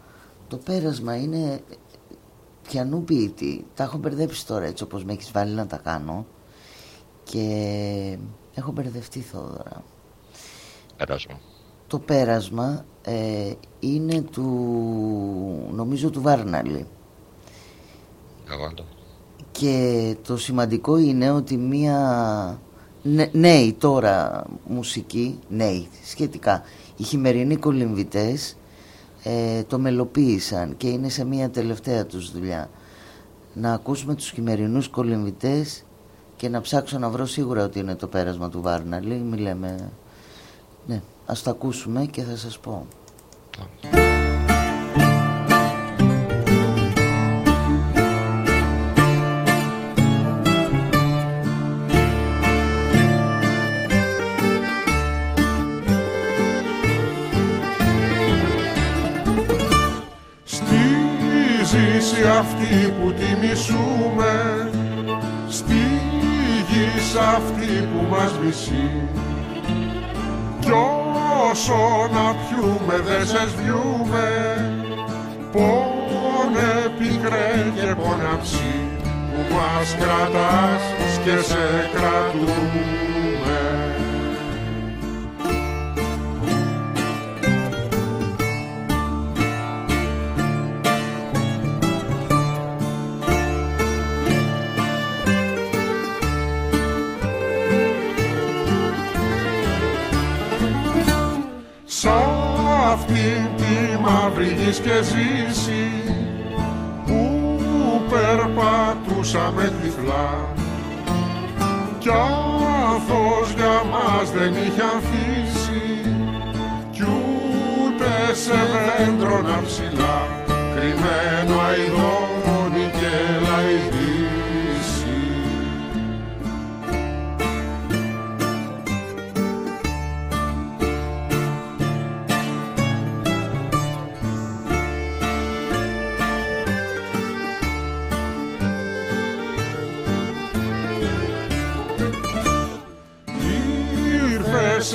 Το πέρασμα είναι πιανού ποιητή. Τα έχω μπερδέψει τώρα έτσι όπως με έχεις βάλει να τα κάνω. Και έχω μπερδευτεί Θόδωρα. Πέρασμα. Το πέρασμα ε, είναι του, νομίζω του Βάρναλη. Και το σημαντικό είναι ότι μία νέοι τώρα μουσική, νέοι σχετικά, οι χειμερινοί κολυμβητές ε, το μελοποίησαν και είναι σε μία τελευταία τους δουλειά. Να ακούσουμε τους χειμερινούς κολυμβητές και να ψάξω να βρω σίγουρα ότι είναι το πέρασμα του Βάρναλη. Μη λέμε... Ναι, ας το ακούσουμε και θα σας πω. Αυτή που τη μισούμε στη γη σ' αυτή που μας μισεί. Κι όσο να πιούμε δε σες σβιούμε πόνε πικρέ και ποναψί που μας κρατάς και σε κρατούμε τη μαύρη γης και ζήσει που περπατούσαμε τυφλά. Κι άνθος για μας δεν είχε αφήσει κι ούτε σε δέντρονα ψηλά. Κρυμμένο αηδόνι και λαϊδίσει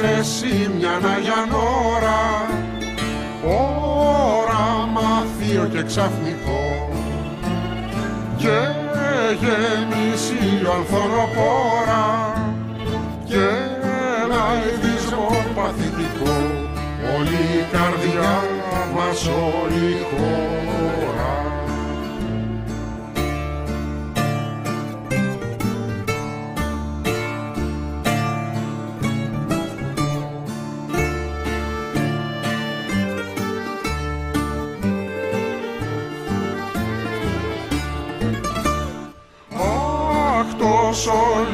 εσύ μια Αγιανόρα όραμα θείο και ξαφνικό. Και γεμίσει ανθονοπόρα. Και ένα ειδισμό παθητικό. Όλη η καρδιά μας όλη η χώρα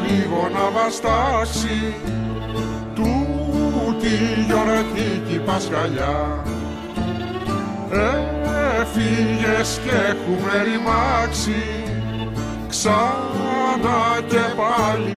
λίγο να βαστάσει. Τούτη γιορτική Πασχαλιά. Έφυγες και έχουμε ρημάξει. Ξανά και πάλι